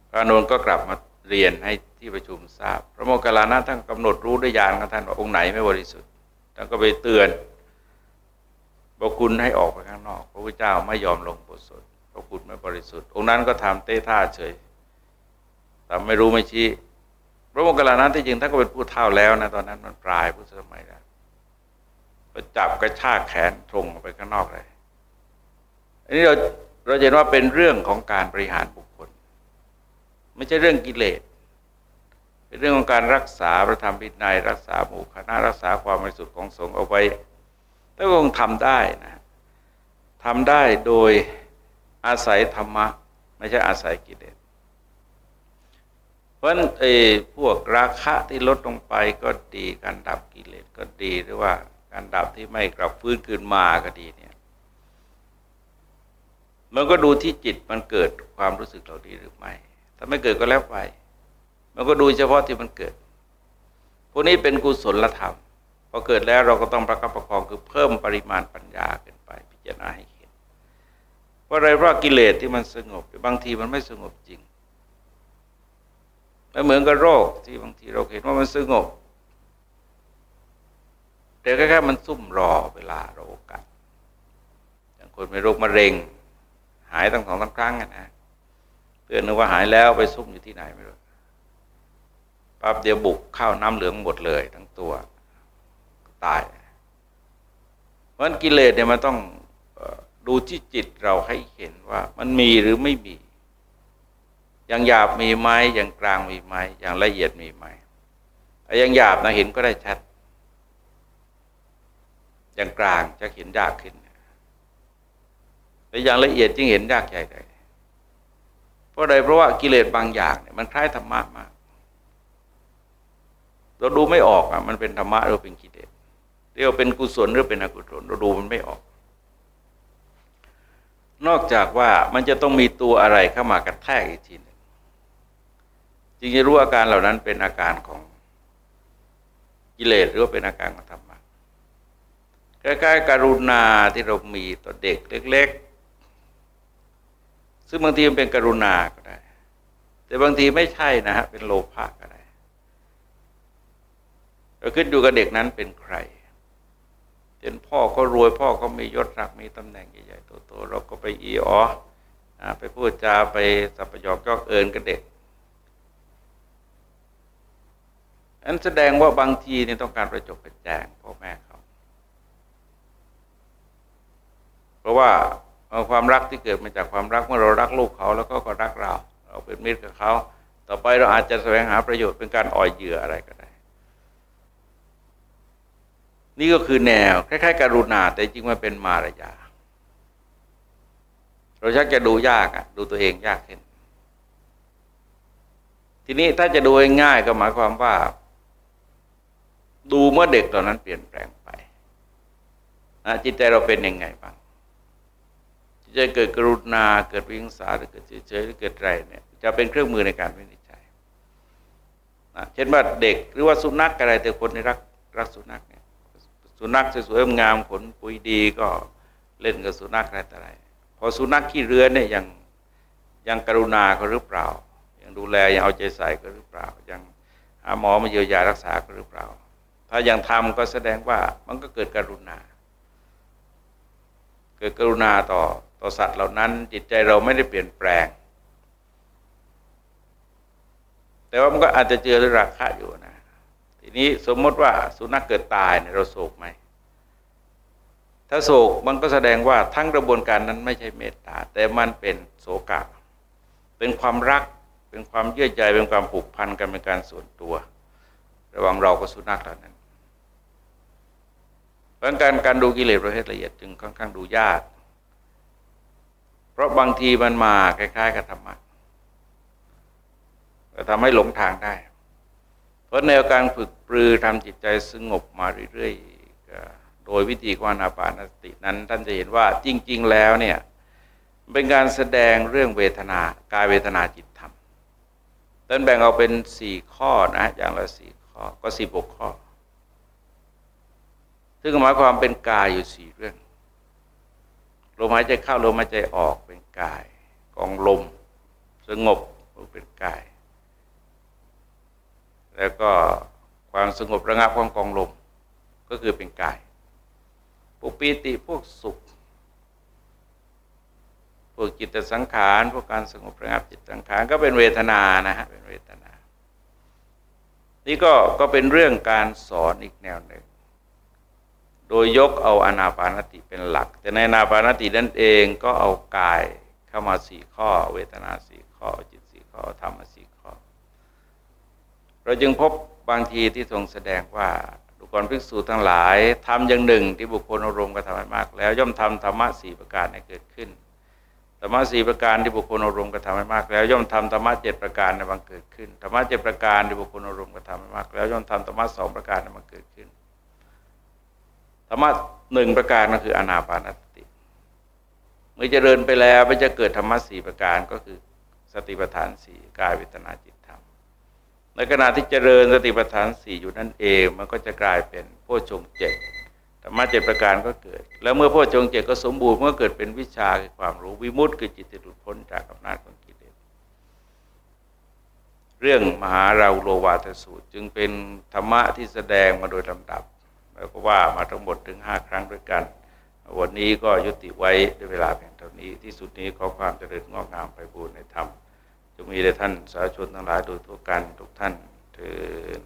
พระนนท์ก็กลับมาเรียนให้ที่ประชุมทราบ พระโมคคัลลานะท่านกำหนดรู้ด้วยญาณของท่านว่าองค์ไหนไม่บริสุทธิ์ท่านก็ไปเตือน บอกคุณให้ออกไปข้างนอก พระพุทธเจ้าไม่ยอมลงโบสถพระคุณไม่บริสุทธิ์ องค์นั้นก็ทำเต้ท่าเฉยแต่ไม่รู้ไม่ชี้พระโมคคัลลานั้นที่จริงท่านก็เป็นผู้เท่าแล้วนะตอนนั้นมันปลายพุทธสมัยแล้วก็จับกระชากแขนตรงออกไปข้างนอกเลย อันนี้เราเราเห็นว่าเป็นเรื่องของการบริหารบุคคล ไม่ใช่เรื่องกิเลสเป็นเรื่องของการรักษาพระธรรมวินัยรักษาหมู่คณะรักษาความบริสุทธิ์ของสงฆ์เอาไว้ ถ้าคงทำได้นะทำได้โดยอาศัยธรรมะ ไม่ใช่อาศัยกิเลสเพราะฉะนั้นไอ้พวกราคะที่ลดลงไปก็ดีการดับกิเลสก็ดีหรือว่าการดับที่ไม่กลับฟื้นคืนมาก็ดีเนี่ย มันก็ดูที่จิตมันเกิดความรู้สึกเหล่านี้หรือไม่ ถ้าไม่เกิดก็แล้วไป มันก็ดูเฉพาะที่มันเกิด พวกนี้เป็นกุศลธรรม พอเกิดแล้วเราก็ต้องประคับประคองคือเพิ่มปริมาณปัญญาขึ้นไป พิจารณาให้เห็นเพราะอะไรเพราะกิเลสที่มันสงบบางทีมันไม่สงบจริงไม่เหมือนกับโรคที่บางทีเราเห็นว่ามันสงบแต่แค่มันซุ่มรอเวลาเราโอกาสอย่างคนเป็นโรคมะเร็ง หายตั้งสองสาครั้งนะเตือนนึกว่าหายแล้วไปซุ่มอยู่ที่ไหนไม่รู้ปั๊บเดียวบุกข้าวน้ำเหลืองหมดเลย ทั้งตัว ตาย เพราะกิเลสเนี่ยมันต้องดูที่จิตเราให้เห็นว่ามันมีหรือไม่มี อย่างหยาบมีไหมอย่างกลางมีไหมอย่างละเอียดมีไหมอย่างหยาบนะเห็นก็ได้ชัด อย่างกลางจะเห็นยากขึ้นแต่อย่างละเอียดจึงเห็นยากใหญ่เลยเพราะใดเพราะว่ากิเลสบางอย่างเนี่ยมันคล้ายธรรมะมาก เราดูไม่ออกอะ มันเป็นธรรมะหรือเป็นกิเลส เรียกว่าเป็นกุศลหรือเป็นอกุศลเราดูมันไม่ออก นอกจากว่ามันจะต้องมีตัวอะไรเข้ามากระแทกอีกทีหนึ่งจึงจะรู้อาการเหล่านั้นเป็นอาการของกิเลสหรือว่าเป็นอาการของธรรมะใกล้ๆกรุณาที่เรามีต่อเด็กเล็ก ๆ ซึ่งบางทีมันเป็นกรุณาก็ได้ แต่บางทีไม่ใช่นะฮะเป็นโลภะก็ได้เราขึ้นอยู่กับเด็กนั้นเป็นใคร เห็นพ่อเขารวยพ่อเขามียศรักมีตำแหน่งใหญ่ๆโตๆเราก็ไปอีอ๋อไปพูดจาไปสัพยอกยอกเอินกับเด็กอันแสดงว่าบางทีนี่ต้องการประจบประแจงพ่อแม่เขา เพราะว่าความรักที่เกิดมาจากความรักเมื่อเรารักลูกเขาแล้วก็ก็รักเรา เราเป็นมิตรกับเขา ต่อไปเราอาจจะแสวงหาประโยชน์เป็นการอ่อยเหยื่ออะไรก็ได้ นี่ก็คือแนวคล้ายๆ กรุณา แต่จริงมันเป็นมารยา เราชักจะดูยากอะดูตัวเองยากขึ้น ทีนี้ถ้าจะดูง่ายก็หมายความว่า ดูเมื่อเด็กตอนนั้นเปลี่ยนแปลงไปจิตใจเราเป็นยังไงบ้างจะเกิดกรุณาเกิดวิงสาหรือเกิดเฉยๆหรือเกิดไรเนี่ย จะเป็นเครื่องมือในการวินิจฉัยนะเช่นว่าเด็กหรือว่าสุนัขอะไรแต่คนในรักรักสุนัข สุนัขสวยๆงามขนปุยดีก็เล่นกับสุนัขอะไรแต่ไรพอสุนัขขี้เรือนเนี่ยยังยังกรุณาเขาหรือเปล่า ยังดูแลยังเอาใจใส่ก็หรือเปล่า ยังหาหมอมาเยียวยารักษาก็หรือเปล่า ถ้ายังทำก็แสดงว่ามันก็เกิดกรุณา เกิดกรุณาต่อต่อสัตว์เหล่านั้นจิตใจเราไม่ได้เปลี่ยนแปลง แต่ว่ามันก็อาจจะเจอด้วยราคะอยู่นะ ทีนี้สมมติว่าสุนัขเกิดตายเนี่ยเราโศกไหม ถ้าโศกมันก็แสดงว่าทั้งกระบวนการนั้นไม่ใช่เมตตา แต่มันเป็นโศกะ เป็นความรัก เป็นความเยื่อใยเป็นความผูกพันกันเป็นการส่วนตัว ระหว่างเรากับสุนัขเหล่านั้นเพราะการการดูกิเลสประเภทละเอียดจึงค่อนข้างดูยาก เพราะบางทีมันมาคล้ายๆ กับธรรมะก็ทำให้หลงทางได้ เพราะแนวการฝึก ปรือทำจิตใจสงบมาเรื่อยๆ โดยวิธีควานาปานสตินั้น ท่านจะเห็นว่าจริง ๆ แล้วเนี่ยเป็นการแสดงเรื่องเวทนากายเวทนาจิตธรรมท่านแบ่งเอาเป็นสี่ข้อนะอย่างละสี่ข้อก็สี่บกข้อ ซึ่งหมายความเป็นกายอยู่สี่เรื่องลมหายใจเข้าลมหายใจออกเป็นกายกองลมสงบเป็นกาย แล้วก็ ความสงบระงับของกองลมก็คือเป็นกาย พวกปีติพวกสุข พวกจิตสังขาร พวกการสงบระงับจิตสังขารก็เป็นเวทนานะฮะเป็นเวทนา นี่ก็ก็เป็นเรื่องการสอนอีกแนวหนึ่ง โดยยกเอาอนาปานติเป็นหลัก แต่ในอนาปานตินั่นเองก็เอากายเข้ามาสี่ข้อ เวทนาสี่ข้อจิตสี่ข้อธรรมสี่ข้อ เราจึงพบ บางทีที่ทรงแสดงว่าดูก่อนภิกษุทั้งหลายทำอย่างหนึ่งที่บุคคลอารมณ์กระทำให้มาก แล้วย่อมทำธรรมะสี่ประการให้เกิดขึ้นธรรมะสี่ประการที่บุคคลอารมณ์กระทำให้มาก แล้วย่อมทำธรรมะเจ็ดประการในบังเกิดขึ้นธรรมะเจ็ดประการที่บุคคลอารมณ์กระทำให้มาก แล้วย่อมทำธรรมะสองประการในบังเกิดขึ้นธรรมะหนึ่งประการก็คืออนาปานสติเมื่อเจริญไปแล้วมันจะเกิดธรรมะสี่ประการก็คือสติปัฏฐานสี่กายเวทนาจิต ในขณะที่เจริญสติปัฏฐานสี่อยู่นั่นเองมันก็จะกลายเป็นโพชฌงเจ็ดธรรมะเจ็ดประการก็เกิด แล้วเมื่อโพชฌงเจ็ดก็สมบูรณ์เมื่อเกิดเป็นวิชาคือความรู้วิมุตติคือจิตหลุดพ้นจากอำนาจของกิเลสเรื่องมหาราโลวาทสูตร จึงเป็นธรรมะที่แสดงมาโดยลำดับ แล้วก็ว่ามาทั้งหมดถึงห้าครั้งด้วยกัน วันนี้ก็ยุติไว้ด้วยเวลาเพียงเท่านี้ที่สุดนี้ขอความเจริญงอกงามไปบูรณนธรรม จะมีแด่ท่านสาธุชนทั้งหลายโดยทั่วกันทุกท่านเถิด